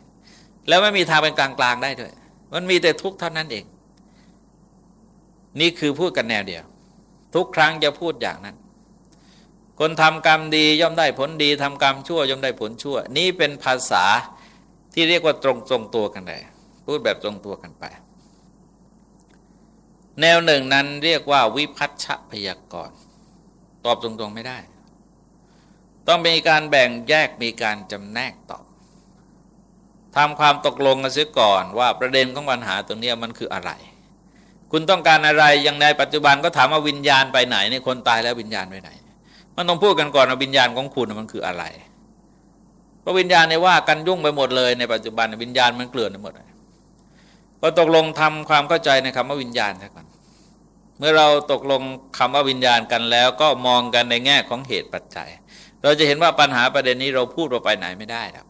แล้วไม่มีทางเป็นกลางๆได้ด้วย มันมีแต่ทุกข์เท่านั้นเอง นี่คือพูดกันแนวเดียว ทุกครั้งจะพูดอย่างนั้น คนทำกรรมดีย่อมได้ผลดีทำกรรมชั่วย่อมได้ผลชั่ว นี่เป็นภาษาที่เรียกว่าตรงตรงตัวกันเลยพูดแบบตรงตัวกันไป แนวหนึ่งนั้นเรียกว่าวิพัฒชพยากรณ์ตอบตรงๆไม่ได้ ต้องมีการแบ่งแยกมีการจำแนกตอบทำความตกลงกันเสียก่อนว่าประเด็นของปัญหาตรงนี้มันคืออะไร คุณต้องการอะไรอย่างในปัจจุบันก็ถามว่าวิญญาณไปไหนในคนตายแล้ววิญญาณไปไหน มันต้องพูดกันก่อนว่าวิญญาณของคุณมันคืออะไร เพราะวิญญาณในว่ากันยุ่งไปหมดเลยในปัจจุบันวิญญาณมันเกลื่อนไปหมดเลยก็ตกลงทำความเข้าใจในคำว่าวิญญาณซะก่อนเมื่อเราตกลงคำว่าวิญญาณกันแล้วก็มองกันในแง่ของเหตุปัจจัย เราจะเห็นว่าปัญหาประเด็นนี้เราพูดเราไปไหนไม่ได้ครับ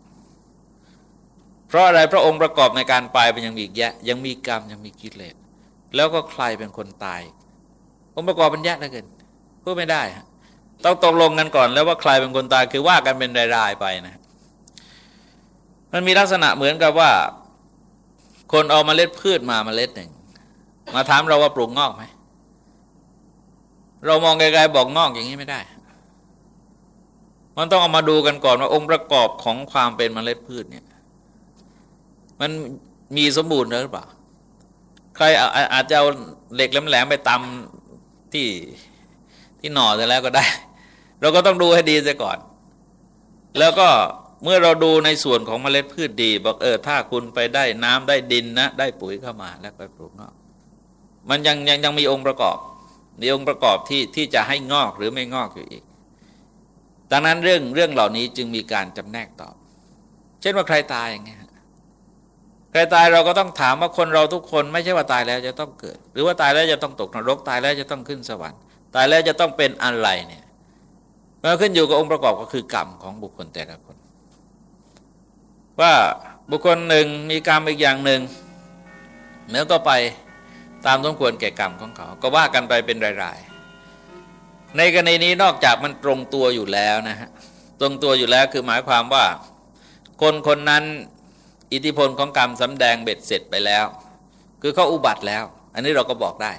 เพราะอะไรพระองค์ประกอบในการไปมันยังมีแยะ ยังมีกรรมยังมีกิเลสแล้วก็ใครเป็นคนตาย องค์ประกอบมันแยะเหลือเกินพูดไม่ได้ ต้องตกลงกันก่อนแล้วว่าใครเป็นคนตายคือว่ากันเป็นรายๆไปนะ มันมีลักษณะเหมือนกับว่า คนเอามาเมล็ดพืชมามาเมล็ดหนึ่งมาถามเราว่าปลูกงอกไหมเรามองไกลๆบอกงอกอย่างนี้ไม่ได้ มันต้องเอามาดูกันก่อนว่าองค์ประกอบของความเป็นเมล็ดพืชเนี่ย มันมีสมบูรณ์หรือเปล่า ใครอาจจะเอาเหล็กแหลมๆไปตำที่ที่หน่อเสร็จแล้วก็ได้ เราก็ต้องดูให้ดีซะก่อน แล้วก็เมื่อเราดูในส่วนของเมล็ดพืชดีบอกเออถ้าคุณไปได้น้ำได้ดินนะ ได้ปุ๋ยเข้ามาแล้วไปปลูกงอก มันยังยังยังมีองค์ประกอบ มีองค์ประกอบที่ที่จะให้งอกหรือไม่งอกอยู่อีก ดังนั้นเรื่องเรื่องเหล่านี้จึงมีการจำแนกตอบ เช่นว่าใครตายอย่างเงี้ยใครตายเราก็ต้องถามว่าคนเราทุกคนไม่ใช่ว่าตายแล้วจะต้องเกิด หรือว่าตายแล้วจะต้องตกนรกตายแล้วจะต้องขึ้นสวรรค์ ตายแล้วจะต้องเป็นอะไรเนี่ย มันขึ้นอยู่กับองค์ประกอบก็คือกรรมของบุคคลแต่ละคน ว่าบุคคลหนึ่งมีกรรมอีกอย่างหนึ่งเนื้อก็ไปตามสมควรแก่กรรมของเขา ก็ว่ากันไปเป็นรายๆ ในกรณีนี้นอกจากมันตรงตัวอยู่แล้วนะฮะตรงตัวอยู่แล้วคือหมายความว่า คนคนนั้นอิทธิพลของกรรมสำแดงเบ็ดเสร็จไปแล้ว คือเขาอุบัติแล้ว อันนี้เราก็บอกได้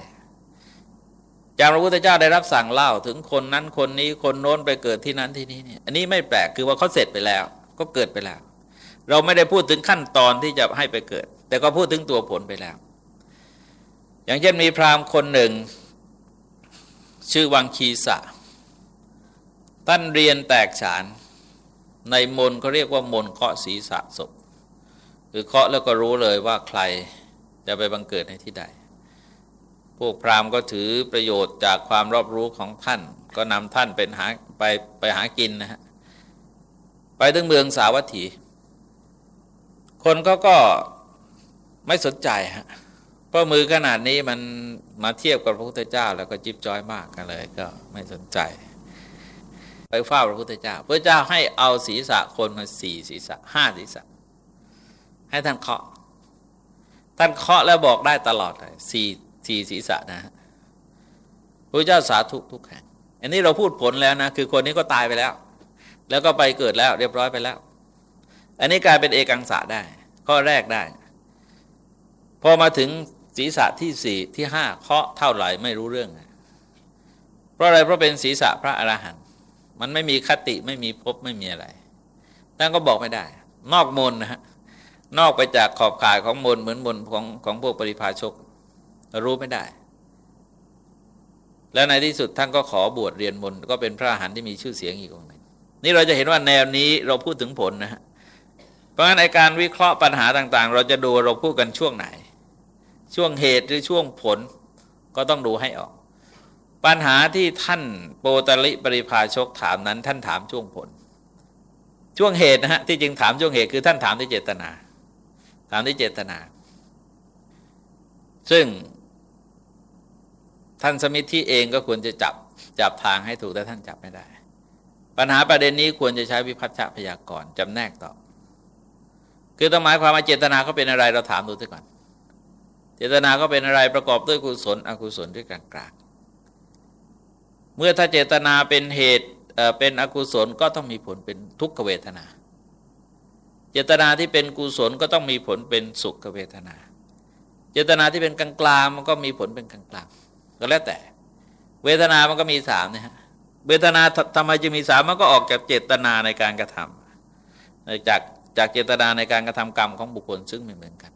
จากพระพุทธเจ้าได้รับสั่งเล่าถึงคนนั้นคนนี้คนโน้นไปเกิดที่นั้นที่นี้เนี่ยอันนี้ไม่แปลกคือว่าเขาเสร็จไปแล้ว ก็เกิดไปแล้ว เราไม่ได้พูดถึงขั้นตอนที่จะให้ไปเกิด แต่ก็พูดถึงตัวผลไปแล้ว อย่างเช่นมีพราหมณ์คนหนึ่ง ชื่อวังคีสะท่านเรียนแตกฉาน ในมนเขาเรียกว่ามนเคาะศีรษะศพคือเคาะแล้วก็รู้เลยว่าใครจะไปบังเกิดในที่ใด พวกพราหมณ์ก็ถือประโยชน์จากความรอบรู้ของท่าน ก็นำท่านเป็นหาไปไปหากินนะฮะไปถึงเมืองสาวัตถี คนก็ก็ไม่สนใจฮะเพราะมือขนาดนี้มันมาเทียบกับพระพุทธเจ้า แล้วก็จิบจ้อยมากกันเลย ก็ไม่สนใจ ไปเฝ้าพระพุทธเจ้าพระเจ้าให้เอาศีรษะคนมาสี่ศีรษะห้าศีรษะ ให้ท่านเคาะ ท่านเคาะแล้วบอกได้ตลอดเลยสี่ สี่ศีรษะนะฮะพระเจ้าสาธุทุกแห่งอันนี้เราพูดผลแล้วนะคือคนนี้ก็ตายไปแล้ว แล้วก็ไปเกิดแล้วเรียบร้อยไปแล้ว อันนี้กลายเป็นเอกังสะได้ ข้อแรกได้ พอมาถึงศีรษะที่สี่ที่ห้าเคาะเท่าไหร่ไม่รู้เรื่อง เพราะอะไรเพราะเป็นศีรษะพระอรหันต์มันไม่มีคติไม่มีภพไม่มีอะไรท่นก็บอกไม่ได้ นอกมนนะฮะนอกไปจากขอบข่ายของมนเหมือนมนของของพวกปริพาชก รู้ไม่ได้ แล้วในที่สุดท่านก็ขอบวชเรียนมนก็เป็นพระอรหันต์ที่มีชื่อเสียงอีกองหนึ่งนี่เราจะเห็นว่าแนวนี้เราพูดถึงผลนะฮะเพราะฉะนั้นในการวิเคราะห์ปัญหาต่าง ๆ เราจะดูเราพูดกันช่วงไหน ช่วงเหตุหรือช่วงผลก็ต้องดูให้ออก ปัญหาที่ท่านโปตลิปริพาชกถามนั้น ท่านถามช่วงผล ช่วงเหตุนะฮะที่จริงถามช่วงเหตุคือท่านถามที่เจตนา ถามที่เจตนา ซึ่ง ท่านสมิทธิเองก็ควรจะจับจับทางให้ถูกแต่ท่านจับไม่ได้ ปัญหาประเด็นนี้ควรจะใช้วิพัฒน์พยากรจำแนกต่อคือต้องหมายความว่าเจตนาเขาเป็นอะไรเราถามดูซะก่อน เจตนาก็เป็นอะไรประกอบด้วยกุศลอกุศลด้วยกลางๆ เมื่อถ้าเจตนาเป็นเหตุเป็นอกุศลก็ต้องมีผลเป็นทุกขเวทนา เจตนาที่เป็นกุศลก็ต้องมีผลเป็นสุขเวทนา เจตนาที่เป็นกลางกลางมันก็มีผลเป็นกลางกลาง ก็แล้วแต่ เวทนามันก็มีสามนะฮะเวทนาทำไมจะมีสามมันก็ออกจากเจตนาในการกระทำจากจากเจตนาในการกระทำกรรมของบุคคลซึ่งไม่เหมือนกัน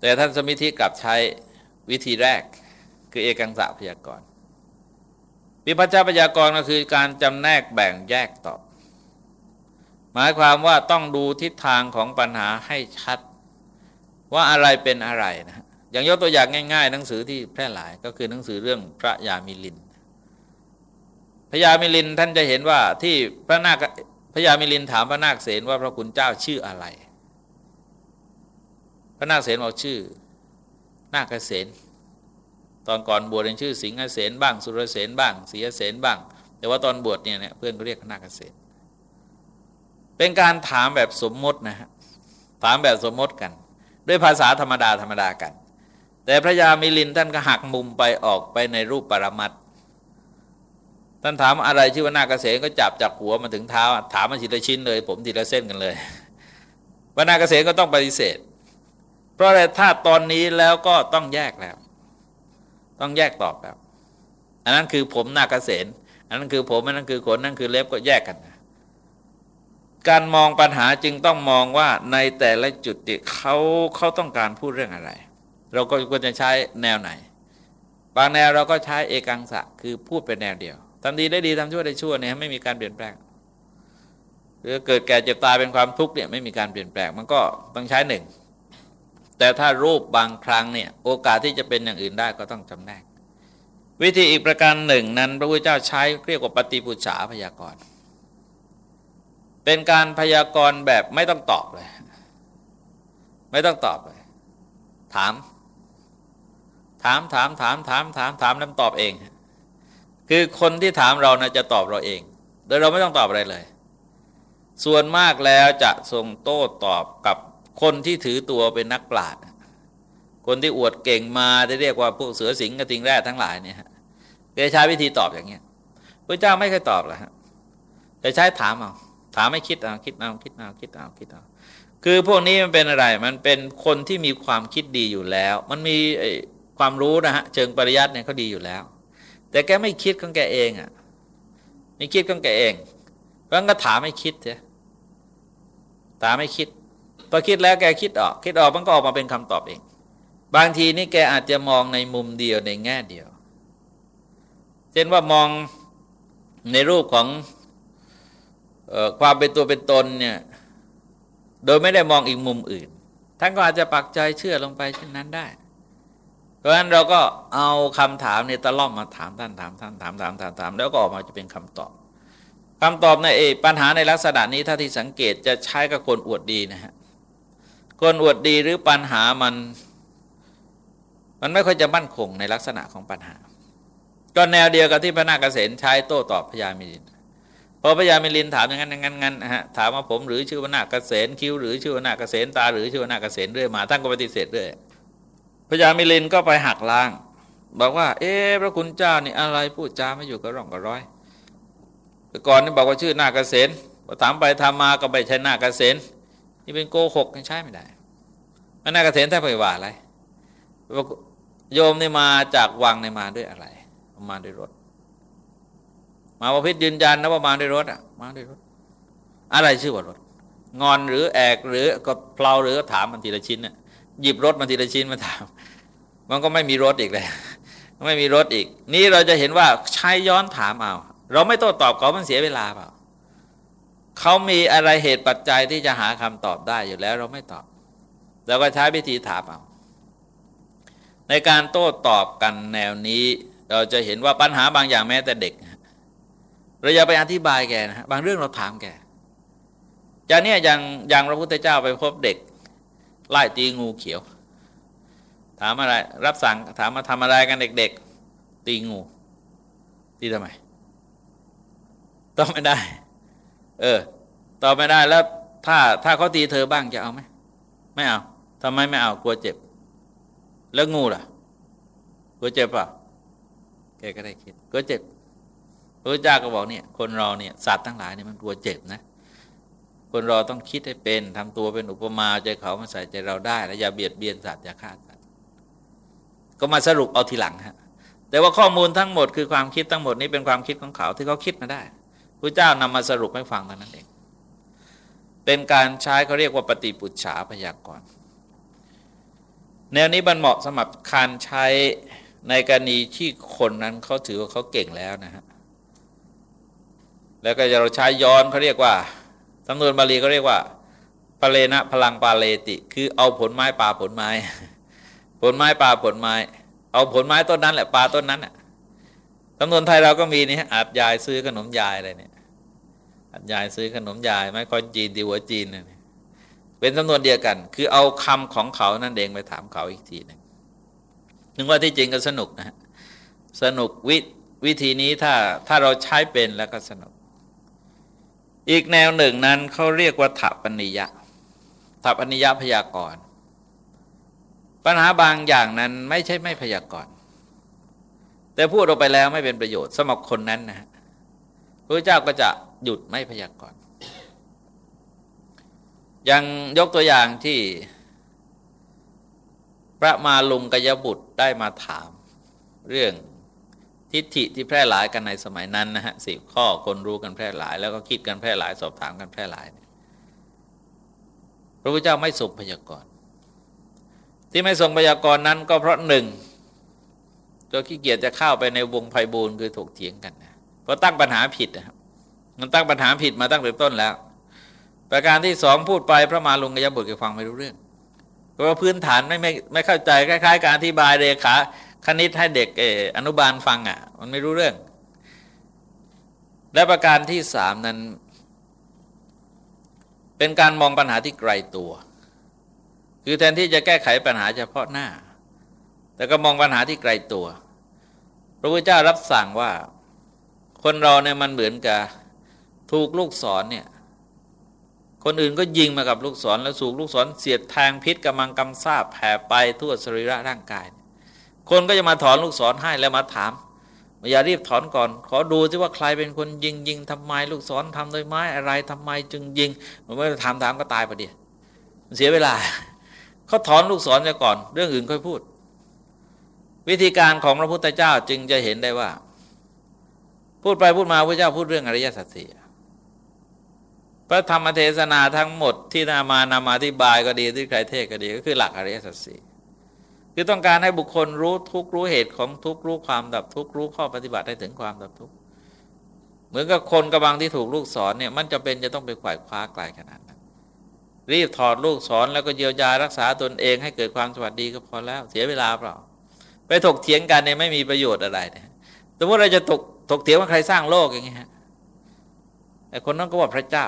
แต่ท่านสมิทธิกลับใช้วิธีแรกคือเอกังสะพยากรณ์วิพัชชาพยากรณ์ก็คือการจำแนกแบ่งแยกตอบ หมายความว่าต้องดูทิศทางของปัญหาให้ชัดว่าอะไรเป็นอะไรนะ อย่างยกตัวอย่างง่าย ๆ หนังสือที่แพร่หลายก็คือหนังสือเรื่องพระยามิลินท์ พระยามิลินท์ท่านจะเห็นว่าที่พระนาคพระยามิลินท์ถามพระนาคเสนว่าพระคุณเจ้าชื่ออะไร พระนาคเษนบอกชื่อ นาคเษนตอนก่อนบวชเรียนชื่อสิงห์เษนบ้าง สุรเษนบ้างเสียเษนบ้าง แต่ว่าตอนบวชเนี่ยเพื่อนก็เรียกนาคเษนเป็นการถามแบบสมมตินะฮะถามแบบสมมติกัน ด้วยภาษาธรรมดาธรรมดากัน แต่พระยามิลินท่านก็หักมุมไปออกไปในรูปปรมัตท่านถามอะไรชื่อว่านาเกษตรก็จับจากหัวมาถึงเท้า ถามมาทีละชิ้นเลย ผมทีละเส้นกันเลยว่านาเกษตรก็ต้องปฏิเสธ เพราะอะไรถ้าตอนนี้แล้วก็ต้องแยกแล้ว ต้องแยกตอบแบบอันนั้นคือผมนาเกษตรอันนั้นคือผมอันนั้นคือขนนั่นคือเล็บก็แยกกันการมองปัญหาจึงต้องมองว่าในแต่ละจุดเขาเขาต้องการพูดเรื่องอะไร เราก็ควรจะใช้แนวไหน บางแนวเราก็ใช้เอกังสะ คือพูดเป็นแนวเดียวทำดีได้ดีทำชั่วได้ชั่วเนี่ยไม่มีการเปลี่ยนแปลงหรือเกิดแก่เจ็บตายเป็นความทุกข์เนี่ยไม่มีการเปลี่ยนแปลงมันก็ต้องใช้หนึ่งแต่ถ้ารูปบางครั้งเนี่ยโอกาสที่จะเป็นอย่างอื่นได้ก็ต้องจำแนก วิธีอีกประการหนึ่งนั้น พระพุทธเจ้าใช้เรียกว่าปฏิปุจฉาพยากรณ์เป็นการพยากรณ์แบบไม่ต้องตอบเลย ไม่ต้องตอบเลย ถาม ถามถามถามถามถามถามแล้วตอบเอง คือคนที่ถามเรานะจะตอบเราเอง โดยเราไม่ต้องตอบอะไรเลย ส่วนมากแล้วจะทรงโต้ตอบกับคนที่ถือตัวเป็นนักปราชญ์คนที่อวดเก่งมาได้เรียกว่าพวกเสือสิงกระทิงแร่ทั้งหลายเนี่ยฮะจะใช้วิธีตอบอย่างเงี้ยพระเจ้าไม่เคยตอบเลยฮะจะใช้ถามเอาถามให้คิดเอาคิดเอาคิดเอาคิดเอาคิดเอาคือพวกนี้มันเป็นอะไร มันเป็นคนที่มีความคิดดีอยู่แล้ว มันมี ความรู้นะฮะเชิงปริยัติเนี่ยเขาดีอยู่แล้ว แต่แกไม่คิดของแกเองอะไม่คิดของแกเองเพราะงั้นก็ถามให้คิดเถอะถามให้คิดพอคิดแล้วแกคิดออก คิดออกมันก็ออกมาเป็นคำตอบเอง บางทีนี่แกอาจจะมองในมุมเดียวในแง่เดียว เช่นว่ามองในรูปของออความเป็นตัวเป็นตนเนี่ยโดยไม่ได้มองอีกมุมอื่น ท่านก็อาจจะปักใจเชื่อลงไปเช่นนั้นได้ เพราะฉะนั้นเราก็เอาคำถามเนี่ยตะล่อมมาถามท่านถามท่านถามถามถามถามแล้วก็ออกมาจะเป็นคำตอบคำตอบในปัญหาในลักษณะนี้ถ้าที่สังเกตจะใช้กับคนอวดดีนะฮะคนอวดดีหรือปัญหามัน มันไม่ค่อยจะมั่นคงในลักษณะของปัญหา ก็แนวเดียวกับที่พระนาคเษนใช้โต้ตอบพญามิลินพอพญามิลินถามอย่างนั้นอย่างนั้นงั้นฮะถามว่าผมหรือชื่อวนาคเษนคิ้วหรือชื่อวนาคเษนตาหรือชื่อวนาคเษนเรื่อยมาท่านก็ปฏิเสธเรื่อย พญามิลินก็ไปหักล้าง บอกว่า เอ๊ะพระคุณเจ้านี่อะไรพูดจาไม่อยู่กับร่องกับร้อยแต่ก่อนนี่บอกว่าชื่อนาคเษนพอถามไปทำมาก็ไม่ใช่นาคเษนนี่เป็นโกหกยังใช้ไม่ได้มันนาคเษนถ้าไปว่าอะไรโยมนี่มาจากวังในมาด้วยอะไร มาด้วยรถ มาประพิษยืนยันนะว่ามาด้วยรถอะมาด้วยรถ อะไรชื่อว่ารถ งอนหรือแอกหรือก็เพลาหรือก็ถามมันทีละชิ้นเนี่ย หยิบรถมาทีละชิ้นมาถาม มันก็ไม่มีรถอีกเลยไม่มีรถอีก นี่เราจะเห็นว่าใช้ย้อนถามเอา เราไม่โต้ตอบเขามันเสียเวลาเปล่าเขามีอะไรเหตุปัจจัยที่จะหาคำตอบได้อยู่แล้ว เราไม่ตอบเราก็ใช้วิธีถามเอาในการโต้ตอบกันแนวนี้ เราจะเห็นว่าปัญหาบางอย่างแม้แต่เด็ก เราอย่าไปอธิบายแกนะบางเรื่องเราถามแกจากนี้อย่างอย่างพระพุทธเจ้าไปพบเด็ก ไล่ตีงูเขียว ถามอะไร รับสั่งถามมาทำอะไรกันเด็ก ๆ ตีงู ตีทำไมตอบไม่ได้ เออตอบไม่ได้แล้วถ้าถ้าเขาตีเธอบ้างจะเอาไหมไม่เอาทำไมไม่เอากลัวเจ็บ แล้วงูล่ะกลัวเจ็บป่ะแกก็ได้คิดกลัวเจ็บพระเจ้าก็บอกเนี่ยคนเราเนี่ยสัตว์ทั้งหลายเนี่ยมันกลัวเจ็บนะ คนเราต้องคิดให้เป็นทำตัวเป็นอุปมาใจเขามาใส่ใจเราได้แล้วอย่าเบียดเบียนสัตว์อย่าฆ่าสัตว์ก็มาสรุปเอาทีหลังฮะแต่ว่าข้อมูลทั้งหมดคือความคิดทั้งหมดนี้เป็นความคิดของเขาที่เขาคิดมาได้พระเจ้านำมาสรุปให้ฟังเท่านั้นเอง เป็นการใช้เขาเรียกว่าปฏิปุจฉาพยากรณ์แนวนี้มันเหมาะสำหรับการใช้ในกรณีที่คนนั้นเขาถือว่าเขาเก่งแล้วนะฮะแล้วก็จะเราใช้ย้อนเขาเรียกว่า สำนวนบาลีเขาเรียกว่าพเลนะพลังปาเลติ คือเอาผลไม้ปลาผลไม้ ผลไม้ปลาผลไม้ เอาผลไม้ต้นนั้นแหละปลาต้นนั้นอะสำนวนไทยเราก็มีนี่อาจยายซื้อขนมยายอะไรเนี่ยอาจยายซื้อขนมยายไม่ค่อยจีนตีหัวจีนเนี่ยเป็นสำนวนเดียวกัน คือเอาคำของเขานั่นเองไปถามเขาอีกทีหนึ่งนึกว่าที่จริงก็สนุกนะฮะสนุกวิวิธีนี้ถ้าถ้าเราใช้เป็นแล้วก็สนุก อีกแนวหนึ่งนั้นเขาเรียกว่าถัปนิยะถัปนิยะพยากรณ์ปัญหาบางอย่างนั้นไม่ใช่ไม่พยากรณ์แต่พูดออกไปแล้วไม่เป็นประโยชน์สำหรับคนนั้นนะพระเจ้าก็จะหยุดไม่พยากรณ์ยังยกตัวอย่างที่พระมาลุงกยบุตรได้มาถาม เรื่อง ทิฏฐิที่แพร่หลายกันในสมัยนั้นนะฮะสิบข้อคนรู้กันแพร่หลาย แล้วก็คิดกันแพร่หลาย สอบถามกันแพร่หลาย พระพุทธเจ้าไม่ส่งพยากรณ์ที่ไม่ส่งพยากรณ์นั้นก็เพราะหนึ่งก็ขี้เกียจจะเข้าไปในวงไพบูลคือถกเถียงกันนะเพราะตั้งปัญหาผิดนะครับมันตั้งปัญหาผิดมาตั้งแต่ต้นแล้ว ประการที่สองพูดไปพระมาลุงกยบุตรกฟังไม่รู้เรื่องเพราะว่าพื้นฐานไม่ไม่ไม่เข้าใจคล้าย ๆ การอธิบายเรขา คณิตให้เด็กเอออนุบาลฟังอะ มันไม่รู้เรื่อง และประการที่สามนั้น เป็นการมองปัญหาที่ไกลตัว คือแทนที่จะแก้ไขปัญหาเฉพาะหน้า แต่ก็มองปัญหาที่ไกลตัว พระพุทธเจ้ารับสั่งว่า คนเราเนี่ยมันเหมือนกับถูกลูกศรเนี่ยคนอื่นก็ยิงมากับลูกศรแล้วสูกลูกศรเสียดแทงพิษกำลังกำซาบแผ่ไปทั่วสรีระร่างกาย คนก็จะมาถอนลูกศรให้แล้วมาถามอย่ารีบถอนก่อน ขอดูซิว่าใครเป็นคนยิงยิงทำไมลูกศรทำโดยไม้อะไรทำไมจึงยิงมันไม่ถามถามก็ตายไปเดียวเสียเวลาเขาถอนลูกศรจะก่อน เรื่องอื่นค่อยพูด วิธีการของพระพุทธเจ้าจึงจะเห็นได้ว่า พูดไปพูดมาพระเจ้าพูดเรื่องอริยสัจสี่พระธรรมเทศนาทั้งหมดที่นามานามาอธิบายก็ดีที่ใครเทศก็ดีก็คือหลักอริยสัจสี่ คือต้องการให้บุคคลรู้ทุกรู้เหตุของทุกรู้ความดับทุกรู้ข้อปฏิบัติให้ถึงความดับทุกเหมือนกับคนกำลังที่ถูกลูกสอนเนี่ยมันจะเป็นจะต้องไปขวายคว้าไกลขนาดนั้นรีบถอดลูกสอนแล้วก็เยียวยารักษาตนเองให้เกิดความสวัสดีก็พอแล้ว เสียเวลาเปล่า ไปถกเถียงกันเนี่ยไม่มีประโยชน์อะไรเนี่ยสมมติเราจะถกถกเถียงว่าใครสร้างโลกอย่างเงี้ยฮะไอ้คนนั้นก็ว่าพระเจ้า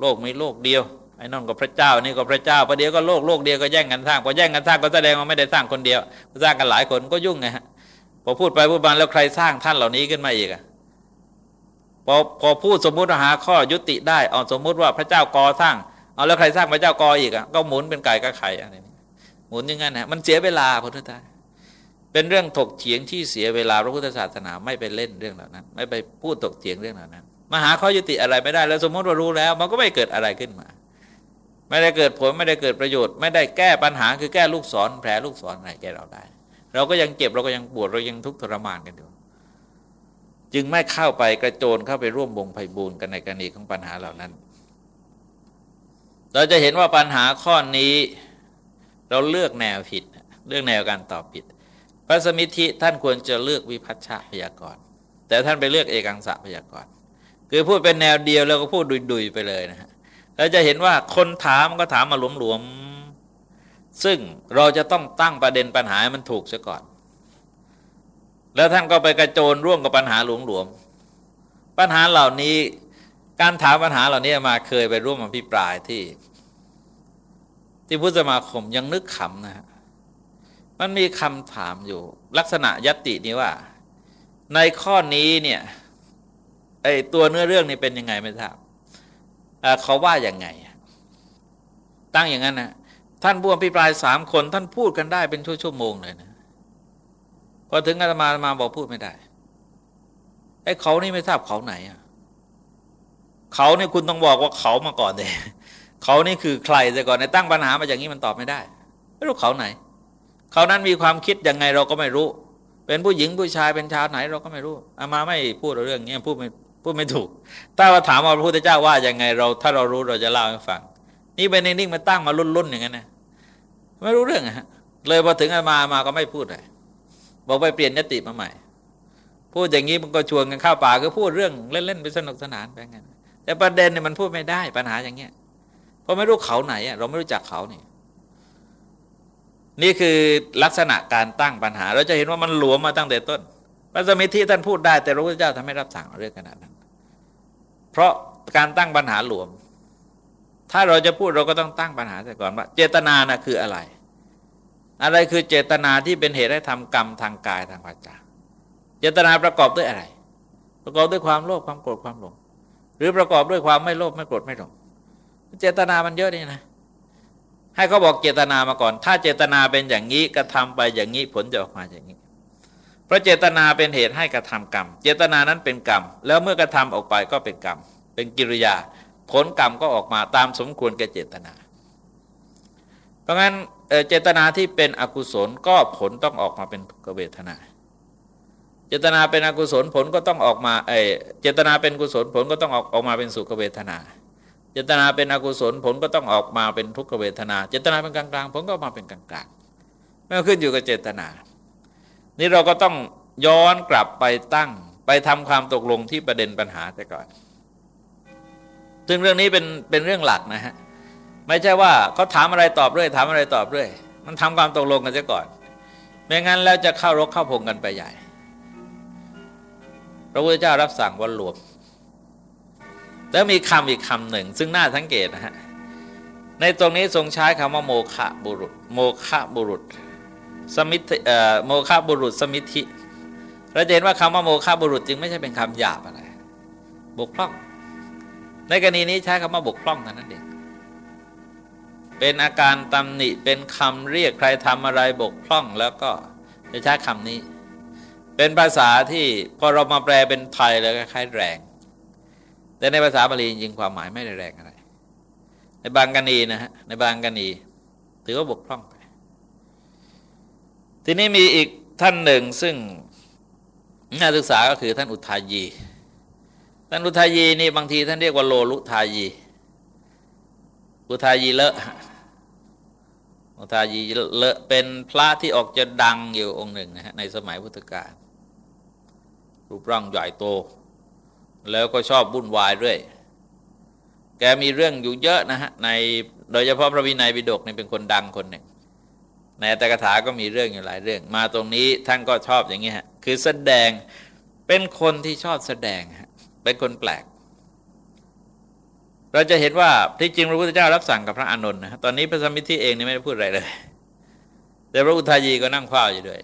โลกมีโลกเดียว อ้นั่นก็พระเจ้านี่ก็พระเจ้าประเดี๋ยวก็โลกโลกเดียวก็แย่งกันสร้างพอแย่งกันสร้างก็แสดงว่าไม่ได้สร้างคนเดียวสร้างกันหลายคนก็ยุ่งไงฮะพอพูดไปพูดมาแล้วใครสร้างท่านเหล่านี้ขึ้นมาอีกอะพอพอพูดสมมุติหาข้อยุติได้เอาสมมุติว่าพระเจ้ากอสร้าง เอาแล้วใครสร้างพระเจ้ากออีกอะก็หมุนเป็นไก่กับไข่อะไรนี้หมุนอย่างนั้นนะมันเสียเวลาพุทธทาสเป็นเรื่องถกเถียงที่เสียเวลาพระพุทธศาสนาไม่ไปเล่นเรื่องเหล่านั้น ไม่ไปพูดถกเถียงเรื่องเหล่านั้นมาหาข้อยุติอะไรไม่ได้แล้วสมมติว่ารู้แล้ว มันก็ไม่เกิดอะไรขึ้นมา ไม่ได้เกิดผลไม่ได้เกิดประโยชน์ไม่ได้แก้ปัญหาคือแก้ลูกศรแผลลูกศรอะไรแก้เราได้ เราก็ยังเจ็บเราก็ยังปวดเรายังทุกข์ทรมานกันอยู่จึงไม่เข้าไปกระโจนเข้าไปร่วมวงไพ่บูรกันในกรณีของปัญหาเหล่านั้น เราจะเห็นว่าปัญหาข้อนี้ เราเลือกแนวผิด เลือกแนวการตอบผิด พระสมิธิท่านควรจะเลือกวิพัชชะพยากรณ์แต่ท่านไปเลือกเอกังสะพยากรณ์คือพูดเป็นแนวเดียวแล้วก็พูดดุยๆไปเลยนะฮะ เราจะเห็นว่าคนถามก็ถามมาหลวมๆ ซึ่งเราจะต้องตั้งประเด็นปัญหาให้มันถูกซะก่อน แล้วท่านก็ไปกระโจนร่วมกับปัญหาหลวมๆ ปัญหาเหล่านี้การถามปัญหาเหล่านี้มาเคยไปร่วมอภิปรายที่ ที่พุทธสมาคมยังนึกขำนะฮะมันมีคำถามอยู่ ลักษณะยตินี้ว่า ในข้อนี้เนี่ยไอตัวเนื้อเรื่องนี่เป็นยังไงไม่ทราบ เขาว่าอย่างไง ตั้งอย่างนั้นนะท่านผู้อภิปรายสามคน ท่านพูดกันได้เป็นชั่วชั่วโมงเลยนะพอถึงอาตมามาบอกพูดไม่ได้ไอ้เขานี่ไม่ทราบเขาไหนอะเขาเนี่ยคุณต้องบอกว่าเขามาก่อนเลยเขานี่คือใครแต่ก่อนในตั้งปัญหามาอย่างนี้มันตอบไม่ได้ ไม่รู้เขาไหน เขานั้นมีความคิดยังไงเราก็ไม่รู้ เป็นผู้หญิงผู้ชายเป็นชาวไหนเราก็ไม่รู้อามาไม่พูดเรื่องนี้พูดไม่ พูดไม่ถูก ถ้าว่าถามว่าพระพุทธเจ้าว่ายังไงเรา ถ้าเรารู้เราจะเล่าให้ฟัง นี่เป็นนิ่งๆมันตั้งมาลุ่นๆอย่างนั้นนะไม่รู้เรื่องฮะเลยพอถึงอามามาก็ไม่พูดเลยบอกไปเปลี่ยนยติมาใหม่ พูดอย่างนี้มันก็ชวนกันเข้าป่าก็พูดเรื่องเล่นๆไปสนุกสนานไปงั้นแต่ประเด็นเนี่ยมันพูดไม่ได้ปัญหาอย่างเงี้ยเพราะไม่รู้เขาไหนอะเราไม่รู้จักเขานี่นี่คือลักษณะการตั้งปัญหา เราจะเห็นว่ามันหลวมมาตั้งแต่ต้นพระสมิทธิท่านพูดได้แต่พระพุทธเจ้าทำไม่รับสั่งเรื่องขนาดนั้น เพราะการตั้งปัญหาหลวม ถ้าเราจะพูดเราก็ต้องตั้งปัญหาแต่ก่อนว่า เจตนานะคืออะไร อะไรคือเจตนาที่เป็นเหตุให้ทำกรรมทางกายทางวาจาเจตนาประกอบด้วยอะไร ประกอบด้วยความโลภความโกรธความหลง หรือประกอบด้วยความไม่โลภไม่โกรธไม่หลง เจตนามันเยอะนี่นะ ให้เขาบอกเจตนามาก่อน ถ้าเจตนาเป็นอย่างนี้กระทำไปอย่างนี้ผลจะออกมาอย่างนี้เราะเจตนาเป็นเหตุให้กระทำกรรม เจตนานั้นเป็นกรรม แล้วเมื่อกระทำออกไปก็เป็นกรรม เป็นกิริยา ผลกรรมก็ออกมาตามสมควรแก่เจตนา เพราะงั้นเจตนาที่เป็นอกุศลก็ผลต้องออกมาเป็นทุกเวทนา เจตนาเป็นอกุศลผลก็ต้องออกมาเอเจตนาเป็นกุศลผลก็ต้องออกออกมาเป็นสุขเวทนา เจตนาเป็นอกุศลผลก็ต้องออกมาเป็นทุกขเวทนา เจตนาเป็นกลางๆผลก็มาเป็นกลางๆไม่ขึ้นอยู่กับเจตนา นี่เราก็ต้องย้อนกลับไปตั้ง ไปทำความตกลงที่ประเด็นปัญหาแต่ก่อน ซึ่งเรื่องนี้เป็นเป็นเรื่องหลักนะฮะ ไม่ใช่ว่าเขาถามอะไรตอบเรื่อยถามอะไรตอบเรื่อย มันทำความตกลงกันซะก่อน ไม่งั้นแล้วจะเข้ารกเข้าพงกันไปใหญ่ พระพุทธเจ้ารับสั่งวันรวมแล้วมีคำอีกคำหนึ่ง ซึ่งน่าสังเกตนะฮะ ในตรงนี้ทรงใช้คำว่าโมคะบุรุษ โมคะบุรุษ สมิธโมคะบุรุษสมิธิเราเห็นว่าคำว่าโมคะบุรุษจึงไม่ใช่เป็นคำหยาบอะไร บกพร่อง ในกรณีนี้ใช้คำว่าบกพร่องเท่านั้นเองเป็นอาการตำหนิเป็นคำเรียกใครทำอะไรบกพร่องแล้วก็จะใช้คำนี้ เป็นภาษาที่พอเรามาแปลเป็นไทยแล้วก็คล้ายแรง แต่ในภาษาบาลีจริงความหมายไม่ได้แรงอะไรในบางกรณีนะฮะในบางกรณีถือว่าบกพร่อง ทีนี้มีอีกท่านหนึ่งซึ่งน่าศึกษาก็คือท่านอุทายี ท่านอุทายีนี่บางทีท่านเรียกว่าโลลุทายี อุทายีเลอะ อุทายีเลอะเป็นพระที่ออกจะดังอยู่องค์หนึ่งนะฮะในสมัยพุทธกาล รูปร่างใหญ่โต แล้วก็ชอบบุ่นวายด้วย แกมีเรื่องอยู่เยอะนะฮะในโดยเฉพาะพระวินัยบิดกเนี่ยเป็นคนดังคนหนึ่ง ในแต่กถาก็มีเรื่องอยู่หลายเรื่อง มาตรงนี้ท่านก็ชอบอย่างนี้ฮะคือแสดงเป็นคนที่ชอบแสดงฮะเป็นคนแปลก เราจะเห็นว่าที่จริงพระพุทธเจ้ารับสั่งกับพระอานนท์นะตอนนี้พระสมิทธิเองนี่ไม่ได้พูดอะไรเลย แต่พระอุทายีก็นั่งเฝ้าอยู่ด้วย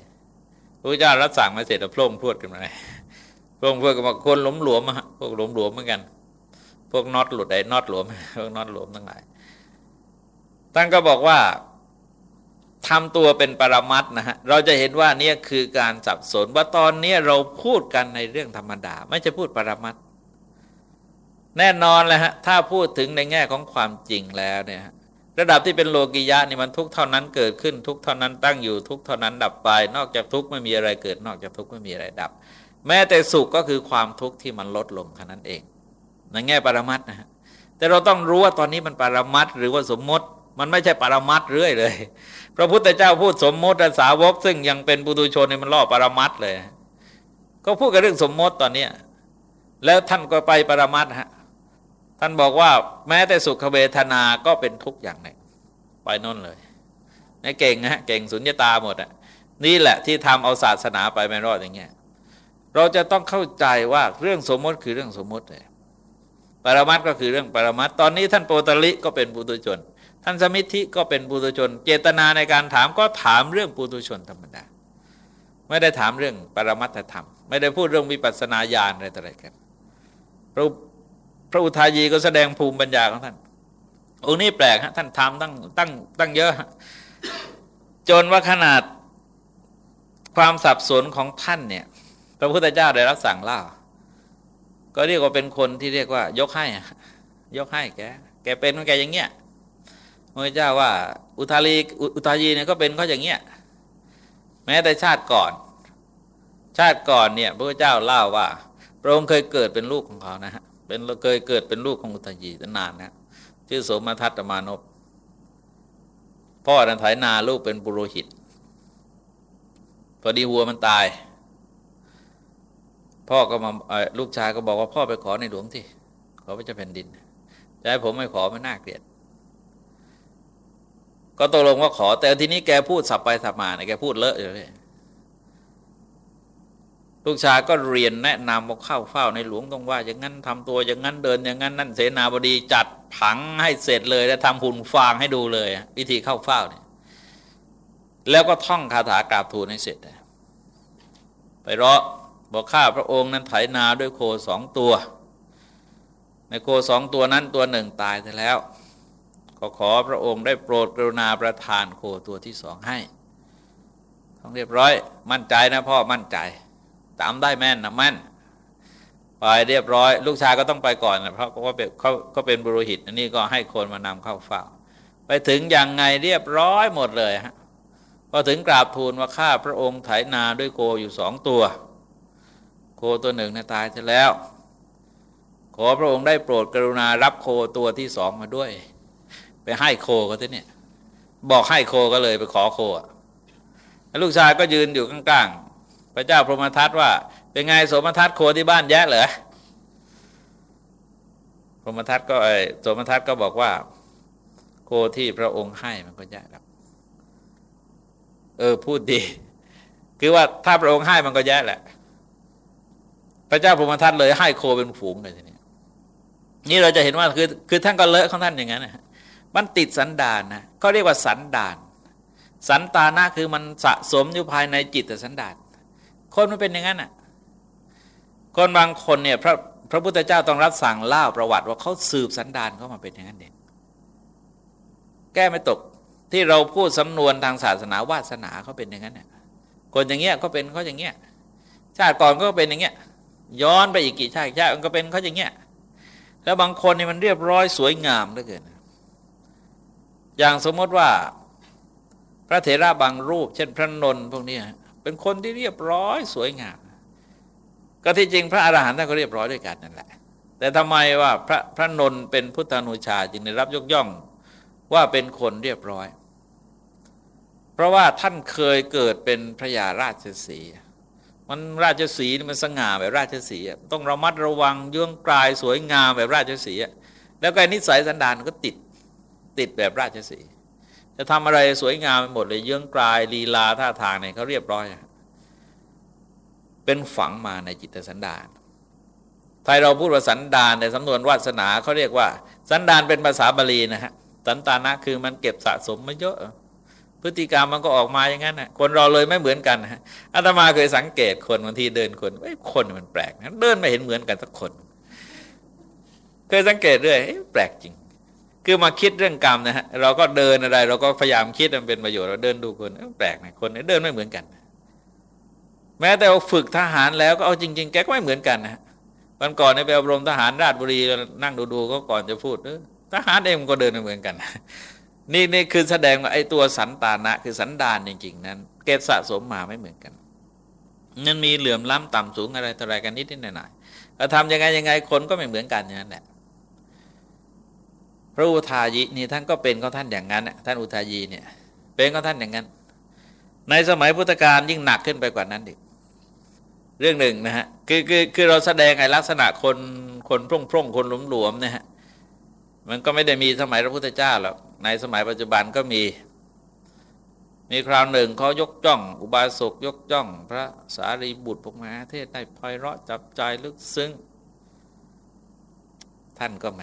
พระพุทธเจ้ารับสั่งมาเสร็จแล้วพร่งพูดกันมาเลยพร่งพูดกันมาคนหลมหลวมฮะพวกหลมหลวมเหมือนกัน พวกน็อตหลุดไอ้น็อตหลวมพวกน็อตหลวมทั้งหลายท่านก็บอกว่า ทำตัวเป็นปรมัตนะฮะเราจะเห็นว่านี่คือการสับสนว่าตอนนี้เราพูดกันในเรื่องธรรมดา ไม่จะพูดปรมัตแน่นอนเลยฮะถ้าพูดถึงในแง่ของความจริงแล้วเนี่ยระดับที่เป็นโลกิยะนี่มันทุกเท่านั้นเกิดขึ้นทุกเท่านั้นตั้งอยู่ทุกเท่านั้นดับไป นอกจากทุกไม่มีอะไรเกิด นอกจากทุกไม่มีอะไรดับ แม้แต่สุขก็คือความทุกข์ที่มันลดลงแค่นั้นเองในแง่ปรมัตนะฮะแต่เราต้องรู้ว่าตอนนี้มันปรมัตหรือว่าสมมติ มันไม่ใช่ปรมัตเรื่อยเลย พระพุทธเจ้าพูดสมมติสาวก ซึ่งยังเป็นปุถุชนในมันล่อปรมัตเลย ก็พูดกันเรื่องสมมติตอนนี้แล้วท่านก็ไปปรมัตฮะท่านบอกว่าแม้แต่สุขเวทนาก็เป็นทุกอย่างหนึ่งไปน้นเลยนี่เก่งฮะเก่งสุญญตาหมดอะนี่แหละที่ทำเอาศาสนาไปไม่รอดอย่างเงี้ยเราจะต้องเข้าใจว่าเรื่องสมมติคือเรื่องสมมติเลยปรมัตก็คือเรื่องปรมัตตอนนี้ท่านโปตลิก็เป็นปุถุชน ท่านสมิธิก็เป็นปุถุชน เจตนาในการถามก็ถามเรื่องปุถุชนธรรมดา ไม่ได้ถามเรื่องปรมัตธรรม ไม่ได้พูดเรื่องวิปัสสนาญาณอะไรต่ออะไรกันพระพระอุทายีก็แสดงภูมิปัญญาของท่านองค์นี้แปลกฮะท่านทำตั้งตั้งตั้งเยอะ จนว่าขนาดความสับสนของท่านเนี่ย พระพุทธเจ้าได้รับสั่งเล่า ก็เรียกว่าเป็นคนที่เรียกว่า ยกให้ ยกให้แก แกเป็นแกอย่างเงี้ย พระเจ้าว่า อุทาลีอุทายีเนี่ยก็เป็นเขาอย่างเงี้ยแม้แต่ชาติก่อน ชาติก่อนเนี่ยพระเจ้าเล่าว่า พระองค์เคยเกิดเป็นลูกของเขานะฮะเป็นเคยเกิดเป็นลูกของอุทายีตั้งนานนะชื่อสมทัตมานพพ่อดันไถนาลูกเป็นปุโรหิต พอดีวัวมันตาย พ่อก็มาลูกชายก็บอกว่าพ่อไปขอในหลวงที่ขอพระเจ้าแผ่นดินจะให้ผมไม่ขอมันน่าเกลียด ก็ตกลงว่าขอ แต่ทีนี้แกพูดสับไปสับมาเนี่ยแกพูดเลอะอยู่เลยลูกชายก็เรียนแนะนำว่าเข้าเฝ้าในหลวงต้องว่า อย่างนั้นทำตัวอย่างนั้นเดิน อย่างนั้นนั่นเสนาบดีจัดผังให้เสร็จเลยแล้วทำหุ่นฟางให้ดูเลยวิธีเข้าเฝ้าเนี่ยแล้วก็ท่องคาถากราบทูลให้เสร็จ ไปรอบอกข้าพระองค์นั้นไถนาด้วยโคสองตัว ในโคสองตัวนั้นตัวหนึ่งตายไปแล้ว ก็ขอพระองค์ได้โปรดกรุณาประทานโคตัวที่สองให้ต้องเรียบร้อย มั่นใจนะพ่อมั่นใจ ตามได้แม่นนะแม่นไปเรียบร้อย ลูกชายก็ต้องไปก่อนนะเพราะเขาเป็นเขาก็เป็นบุรุหิตอันนี้ก็ให้คนมานำเข้าเฝ้า ไปถึงอย่างไงเรียบร้อยหมดเลยฮะพอถึงกราบทูลว่าข้าพระองค์ไถนาด้วยโคอยู่สองตัว โคตัวหนึ่งนะตายไปแล้ว ขอพระองค์ได้โปรดกรุณารับโคตัวที่สองมาด้วย ไปให้โคก็ทีเนี่ย บอกให้โคก็เลยไปขอโคอะลูกชายก็ยืนอยู่ข้างๆ พระเจ้าพรหมทัตว่า เป็นไงสมทัตโคที่บ้านแย่เหรอพรหมทัตก็ไอสมทัตก็บอกว่า โคที่พระองค์ให้มันก็แย่ครับเออพูดดี คือว่าถ้าพระองค์ให้มันก็แย่แหละ พระเจ้าพรหมทัตเลยให้โคเป็นฝูงเลยทีนี้นี่เราจะเห็นว่าคือคือท่านก็เลอะของท่านอย่างนั้นนะ มันติดสันดานนะเขาเรียกว่าสันดาน สันตานะคือมันสะสมอยู่ภายในจิตแต่สันดาน คนมันเป็นอย่างนั้นอะ คนบางคนเนี่ยพระพระพุทธเจ้าต้องรับสั่งเล่าประวัติว่าเขาสืบสันดานเขามาเป็นอย่างนั้นเองแก้ไม่ตกที่เราพูดสำนวนทางศาสนาวาสนาเขาเป็นอย่างนั้นเนี่ยคนอย่างเงี้ยเขาเป็นเขาอย่างเงี้ยชาติก่อนก็เป็นอย่างเงี้ยย้อนไปอีกกี่ชาติชาติก็เป็นเขาอย่างเงี้ยแล้วบางคนเนี่ยมันเรียบร้อยสวยงามเหลือเกิน อย่างสมมติว่าพระเถระบางรูป เช่นพระนนท์พวกนี้เป็นคนที่เรียบร้อยสวยงาม ก็ที่จริงพระอรหันต์ท่านก็เรียบร้อยด้วยกันนั่นแหละ แต่ทำไมว่าพระพระนนท์เป็นพุทธานุชาจึงได้รับยกย่องว่าเป็นคนเรียบร้อย เพราะว่าท่านเคยเกิดเป็นพระยาราชสีมันราชสีมันสง่าแบบราชสีต้องระมัดระวังยื่งกลายสวยงามแบบราชสีแล้วก็นิสัยสันดานก็ติด ติดแบบราชสีจะทำอะไรสวยงามไปหมดเลยเยื่องกลายลีลาท่าทางเนี่ยเขาเรียบร้อย เป็นฝังมาในจิตสันดาน ไทยเราพูดว่าสันดานในสำนวนวาสนาเขาเรียกว่า สันดานเป็นภาษาบาลีนะฮะสันตานะคือมันเก็บสะสมมาเยอะ พฤติกรรมมันก็ออกมาอย่างนั้นนะคนเราเลยไม่เหมือนกันนะอาตมาเคยสังเกตคนบางทีเดินคนไอ้คนมันแปลกนะเดินไม่เห็นเหมือนกันสักคน เคยสังเกตเรื่อยแปลกจริง คือมาคิดเรื่องกรรมนะฮะเราก็เดินอะไร เราก็พยายามคิดมันเป็นประโยชน์เราเดินดูคนแปลกนะคนเดินไม่เหมือนกัน แม้แต่เราฝึกทหารแล้วก็เอาจริง ๆ แกก็ไม่เหมือนกันนะวันก่อนในไปอบรมทหารราชบุรีนั่งดูๆก็ก่อนจะพูดทหารเองมันก็เดินไม่เหมือนกัน นี่นี่คือแสดงว่าไอ้ตัวสันตานะ คือสันดานจริง ๆ นั้น เกศสะสมมาไม่เหมือนกันนั่นมีเหลื่อมล้ำต่ำสูงอะไรต่ออะไรกันนิดนิดหน่อยหน่อยเราทำยังไงยังไงคนก็ไม่เหมือนกันอย่างนั้นแหละ ระอุทายินี่ท่านก็เป็นของท่านอย่างนั้นท่านอุทายีเนี่ยเป็นของท่านอย่างนั้น ในสมัยพุทธกาลยิ่งหนักขึ้นไปกว่านั้นอีกเรื่องหนึ่งนะฮะคือคือคือเราแสดงไอ้ลักษณะคนคนพร่งพร่งคนหลวมหลวมนะฮะมันก็ไม่ได้มีสมัยพระพุทธเจ้าหรอกในสมัยปัจจุบันก็มี มีคราวหนึ่งเขายกจ้อง อุบาสกยกจ้อง พระสารีบุตรพกมาเทศได้พลอยเราะจับใจลึกซึ้งท่านก็แหม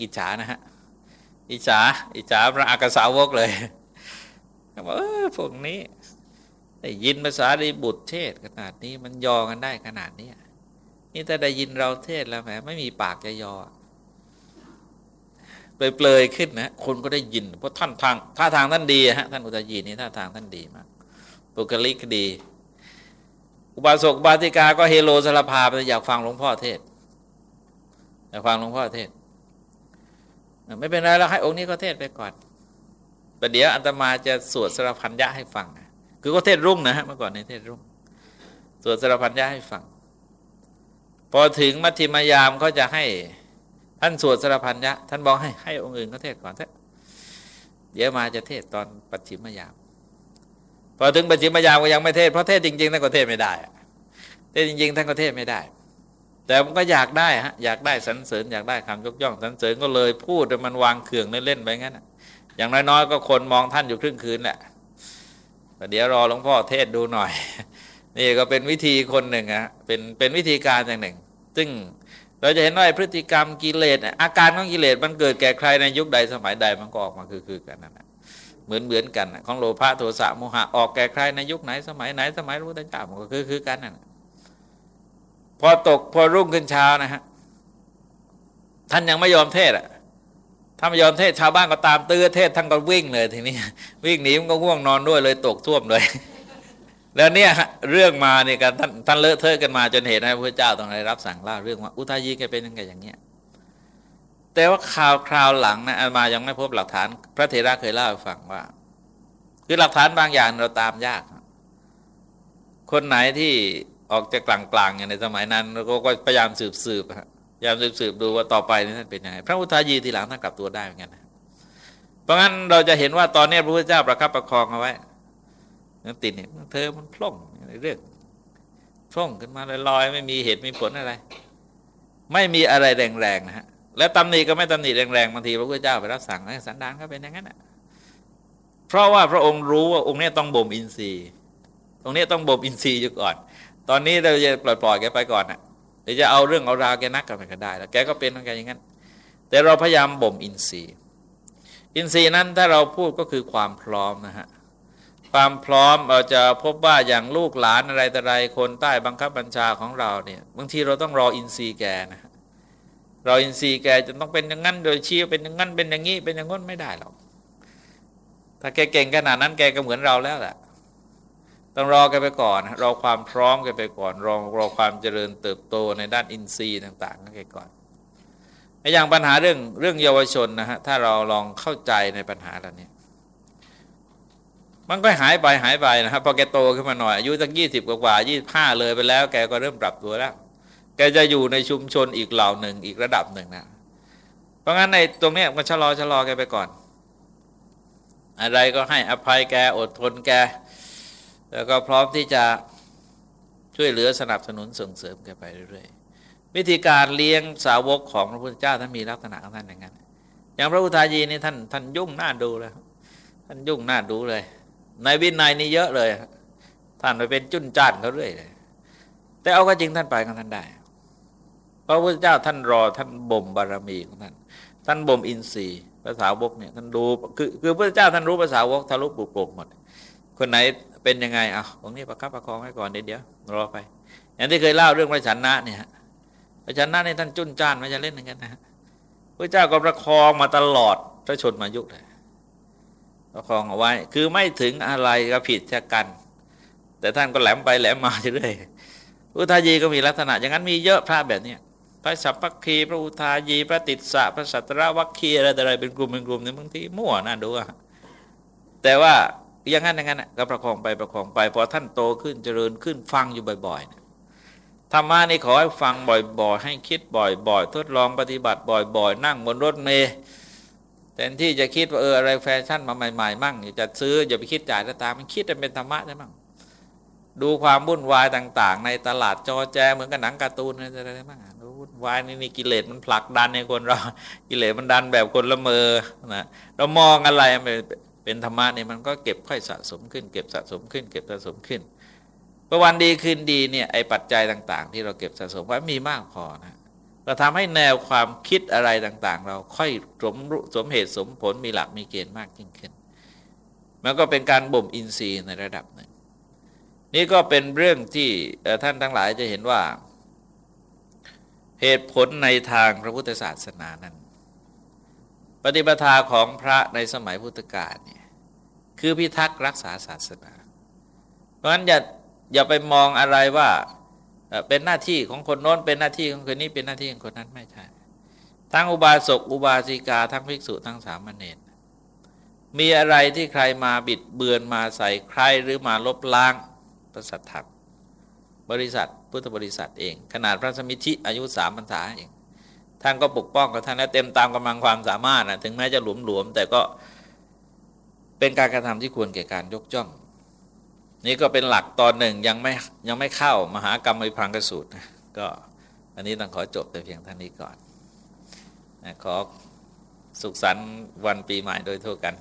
อิจฉานะฮะอิจฉาอิจฉาพระอากาสาวกเลยบอกเออพวกนี้ได้ยินภาษารีบุตรเทศขนาดนี้มันยอกันได้ขนาดนี้นี่ถ้าได้ยินเราเทศแล้วแหมไม่มีปากจะยอเปลยๆขึ้นนะคนก็ได้ยิน เพราะท่านทางท่าทางท่านดีฮะท่านอุตยีนี่ท่าทางท่านดีมากปุกลิกดี อุบาสกบาติกาก็เฮโลสารพาไปอยากฟังหลวงพ่อเทศอยากฟังหลวงพ่อเทศ ไม่เป็นไรแล้วให้องค์นี้ก็เทศไปก่อนแต่เดี๋ยวอัตมาจะสวดสรพันยะให้ฟัง คือก็เทศรุ่งนะฮะเมื่อก่อนในเทศรุ่ง สวดสรพันยะให้ฟัง พอถึงมัธยมยามเขาจะให้ท่านสวดสรพันยะ ท่านบอกให้ให้องค์อื่นเขาเทศก่อนเถอะเดี๋ยวมาจะเทศตอนปัจฉิมยาม พอถึงปัจฉิมยามก็ยังไม่เทศเพราะเทศจริงๆท่านก็เทศไม่ได้ เทศจริงๆท่านก็เทศไม่ได้ แต่มันก็อยากได้ฮะอยากได้สรรเสริญอยากได้คำยกย่องสรรเสริญก็เลยพูดแต่มันวางเขื่องเล่นๆไปงั้นอย่างน้อยๆ ก็คนมองท่านอยู่ครึ่งคืนแหละเดี๋ยวรอหลวงพ่อเทศดูหน่อย นี่ก็เป็นวิธีคนหนึ่งอะเป็นเป็นวิธีการอย่างหนึ่ง ซึ่งเราจะเห็นว่าพฤติกรรมกิเลสอาการของกิเลสมันเกิดแก่ใครในยุคใดสมัยใดมันก็ออกมาคือคือกันนั่นแหละเหมือนเหมือนกันของโลภะโทสะโมหะออกแก่ใครในยุคไหนสมัยไหนสมัยรู้ตัเจ้ามันก็คือคือกันนั่น พอตกพอรุ่งขึ้นเช้านะฮะท่านยังไม่ยอมเทศอะถ้าไม่ยอมเทศชาวบ้านก็ตามตื้อเทศท่านก็วิ่งเลยทีนี้ วิ่งหนีมันก็ง่วงนอนด้วยเลยตกท่วมเลย แล้วเนี่ยเรื่องมาเนี่ยกันท่านท่านเลอะเทอะกันมาจนเหตุให้พระเจ้าต้องได้รับสั่งเล่าเรื่องว่าอุทายีแกเป็นยังไงอย่างเงี้ยแต่ว่าข่าวคราวหลังนะมายังไม่พบหลักฐาน พระเถระเคยเล่าให้ฟังว่า คือหลักฐานบางอย่างเราตามยาก คนไหนที่ ออกจากลางๆอย่างในสมัยนั้นเราก็พยายามสืบสืบพยายามสืบสืบดูว่าต่อไปนี่ท่านเป็นยังไงพระอุทายีทีหลังท่านกลับตัวได้เหมือนกันเพราะงั้นเราจะเห็นว่าตอนนี้พระพุทธเจ้าประคับประคองเอาไว้นั่นติดเนี่ยเธอมันพล่องเรื่องพล่องขึ้นมาลอยๆไม่มีเหตุมีผลอะไร ไม่มีอะไรแรงๆนะฮะและตำหนิก็ไม่ตำหนิแรงๆบางทีพระพุทธเจ้าไปรับสั่งสันดานก็เป็นอย่างนั้นอะเพราะว่าพระองค์รู้ว่าองค์นี้ต้องบ่มอินทรีย์ตรงนี้ต้องบ่มอินทรีย์อยู่ก่อน อนนี้เราจะปล่อยๆแกไปก่อนอะเดี๋ยวจะเอาเรื่องเอาราวแกนักกันไปก็ได้แล้วแกก็เป็นของแกอย่างนั้น แต่เราพยายามบ่มอินทรีย์ อินทรีย์นั้นถ้าเราพูดก็คือความพร้อมนะฮะความพร้อมเราจะพบว่าอย่างลูกหลานอะไรแต่ไรคนใต้บังคับบัญชาของเราเนี่ยบางทีเราต้องรออินทรีย์แกนะรออินทรีย์แกจะต้องเป็นอย่างนั้น โดยชี้เป็นอย่างนั้นเป็นอย่างนี้เป็นอย่างนั้นไม่ได้หรอกถ้าแกเก่งขนาดนั้นแกก็เหมือนเราแล้วแหละ ต้องรอแกไปก่อนรอความพร้อมแกไปก่อน รอรอความเจริญเติบโตในด้านอินทรีย์ต่างๆแกก่อนอย่างปัญหาเรื่องเรื่องเยาวชนนะฮะถ้าเราลองเข้าใจในปัญหาเหล่านี้มันก็หายไปหายไปนะครับพอแกโตขึ้นมาหน่อยอายุสักยี่สิบกว่ายี่สิบห้าเลยไปแล้ว แกก็เริ่มปรับตัวแล้ว แกจะอยู่ในชุมชนอีกเหล่าหนึ่งอีกระดับหนึ่งนะเพราะงั้นในตรงนี้มันชะลอชะลอแกไปก่อน อะไรก็ให้อภัยแกอดทนแก แล้วก็พร้อมที่จะช่วยเหลือสนับสนุนส่งเสริมแกไปเรื่อยๆ วิธีการเลี้ยงสาวกของพระพุทธเจ้าท่านมีลักษณะของท่านอย่างนั้นอย่างพระอุทายีนี่ท่านท่านยุ่งหน้าดูเลยท่านยุ่งหน้าดูเลย ในวินัยนี่เยอะเลย ท่านไปเป็นจุนจ้านเขาเรื่อยเลย แต่เอาก็จริงท่านไปกันท่านได้ พระพุทธเจ้าท่านรอท่านบ่มบารมีของท่าน ท่านบ่มอินทรีย์ภาษาวกเนี่ยท่านดูคือคือพระพุทธเจ้าท่านรู้ภาษาวกทะลุปุโปร่งหมด คนไหนเป็นยังไงอะตรงนี้ประคับประคองไว้ก่อนเดี๋ยวรอไป อย่างที่เคยเล่าเรื่องพระชันนะเนี่ยพระชันนะนี่ท่านจุนจ้านไม่จะเล่นอย่างนั้นนะพระเจ้าก็ประคองมาตลอดพระชนมายุเลยประคองเอาไว้ คือไม่ถึงอะไรก็ผิดแค่กัน แต่ท่านก็แหลมไปแหลมมาเรื่อยอุทายีก็มีลักษณะ อย่างนั้นมีเยอะพระแบบนี้พระสัพพคีพระอุทายี พระติสสะพระสัตรวัคคีอะไรแต่อะไรเป็นกลุ่มเป็นกลุ่มเนี่ยบางทีมั่วน่าดูอะแต่ว่า อย่างนั้นอย่างนั้นก็ประคองไปประคองไปพอท่านโตขึ้นเจริญขึ้นฟังอยู่บ่อยๆธรรมะนี่ขอให้ฟังบ่อยๆ ให้คิดบ่อยๆ ทดลองปฏิบัติบ่อยๆ นั่งบนรถเมล์แทนที่จะคิดว่าเอออะไรแฟชั่นมาใหม่ๆมั่งจะซื้ออย่าไปคิดจ่ายตามมันคิดจะเป็นธรรมะได้มั่งดูความวุ่นวายต่าง ๆ ในตลาดจอแจเหมือนกับหนังการ์ตูนอะไรอะไรบ้างวุ่นวายนี่นี่กิเลสมันผลักดันในคนเรา กิเลสมันดันแบบคนละเมอนะเรามองอะไร เป็นธรรมะเนี่ยมันก็เก็บค่อยสะสมขึ้น เก็บสะสมขึ้น เก็บสะสมขึ้นพอวันดีคืนดีเนี่ยไอ้ปัจจัยต่างๆ ที่เราเก็บสะสมไว้มีมากพอนะเราทำให้แนวความคิดอะไรต่างๆ เราค่อยสมสมเหตุสมผลมีหลักมีเกณฑ์มากยิ่งขึ้น มันก็เป็นการบ่มอินทรีย์ในระดับหนึ่ง นี่ก็เป็นเรื่องที่ท่านทั้งหลายจะเห็นว่า เหตุผลในทางพระพุทธศาสนานั้น ปฏิปทาของพระในสมัยพุทธกาลเนี่ยคือพิทักษ์รักษาศาสนา เพราะฉะนั้นอย่าอย่าไปมองอะไรว่าเป็นหน้าที่ของคนโน้นเป็นหน้าที่ของคนนี้เป็นหน้าที่ของคนนั้นไม่ใช่ทั้งอุบาสกอุบาสิกาทั้งภิกษุทั้งสามเณรมีอะไรที่ใครมาบิดเบือนมาใส่ใครหรือมาลบล้างพระสัทธรรมบริษัทพุทธบริษัทเอง ขนาดพระสมิธิอายุสามพรรษาเอง ท่านก็ปกป้องกับท่านและเต็มตามกำลังความสามารถนะถึงแม้จะหลวมๆแต่ก็เป็นการกระทำที่ควรแก่การยกจ้อง นี่ก็เป็นหลักตอนหนึ่งยังไม่ยังไม่เข้ามหากรรมวิพังกสูตรก็อันนี้ต้องขอจบแต่เพียงเท่านี้ก่อนขอสุขสันต์วันปีใหม่โดยทั่วกัน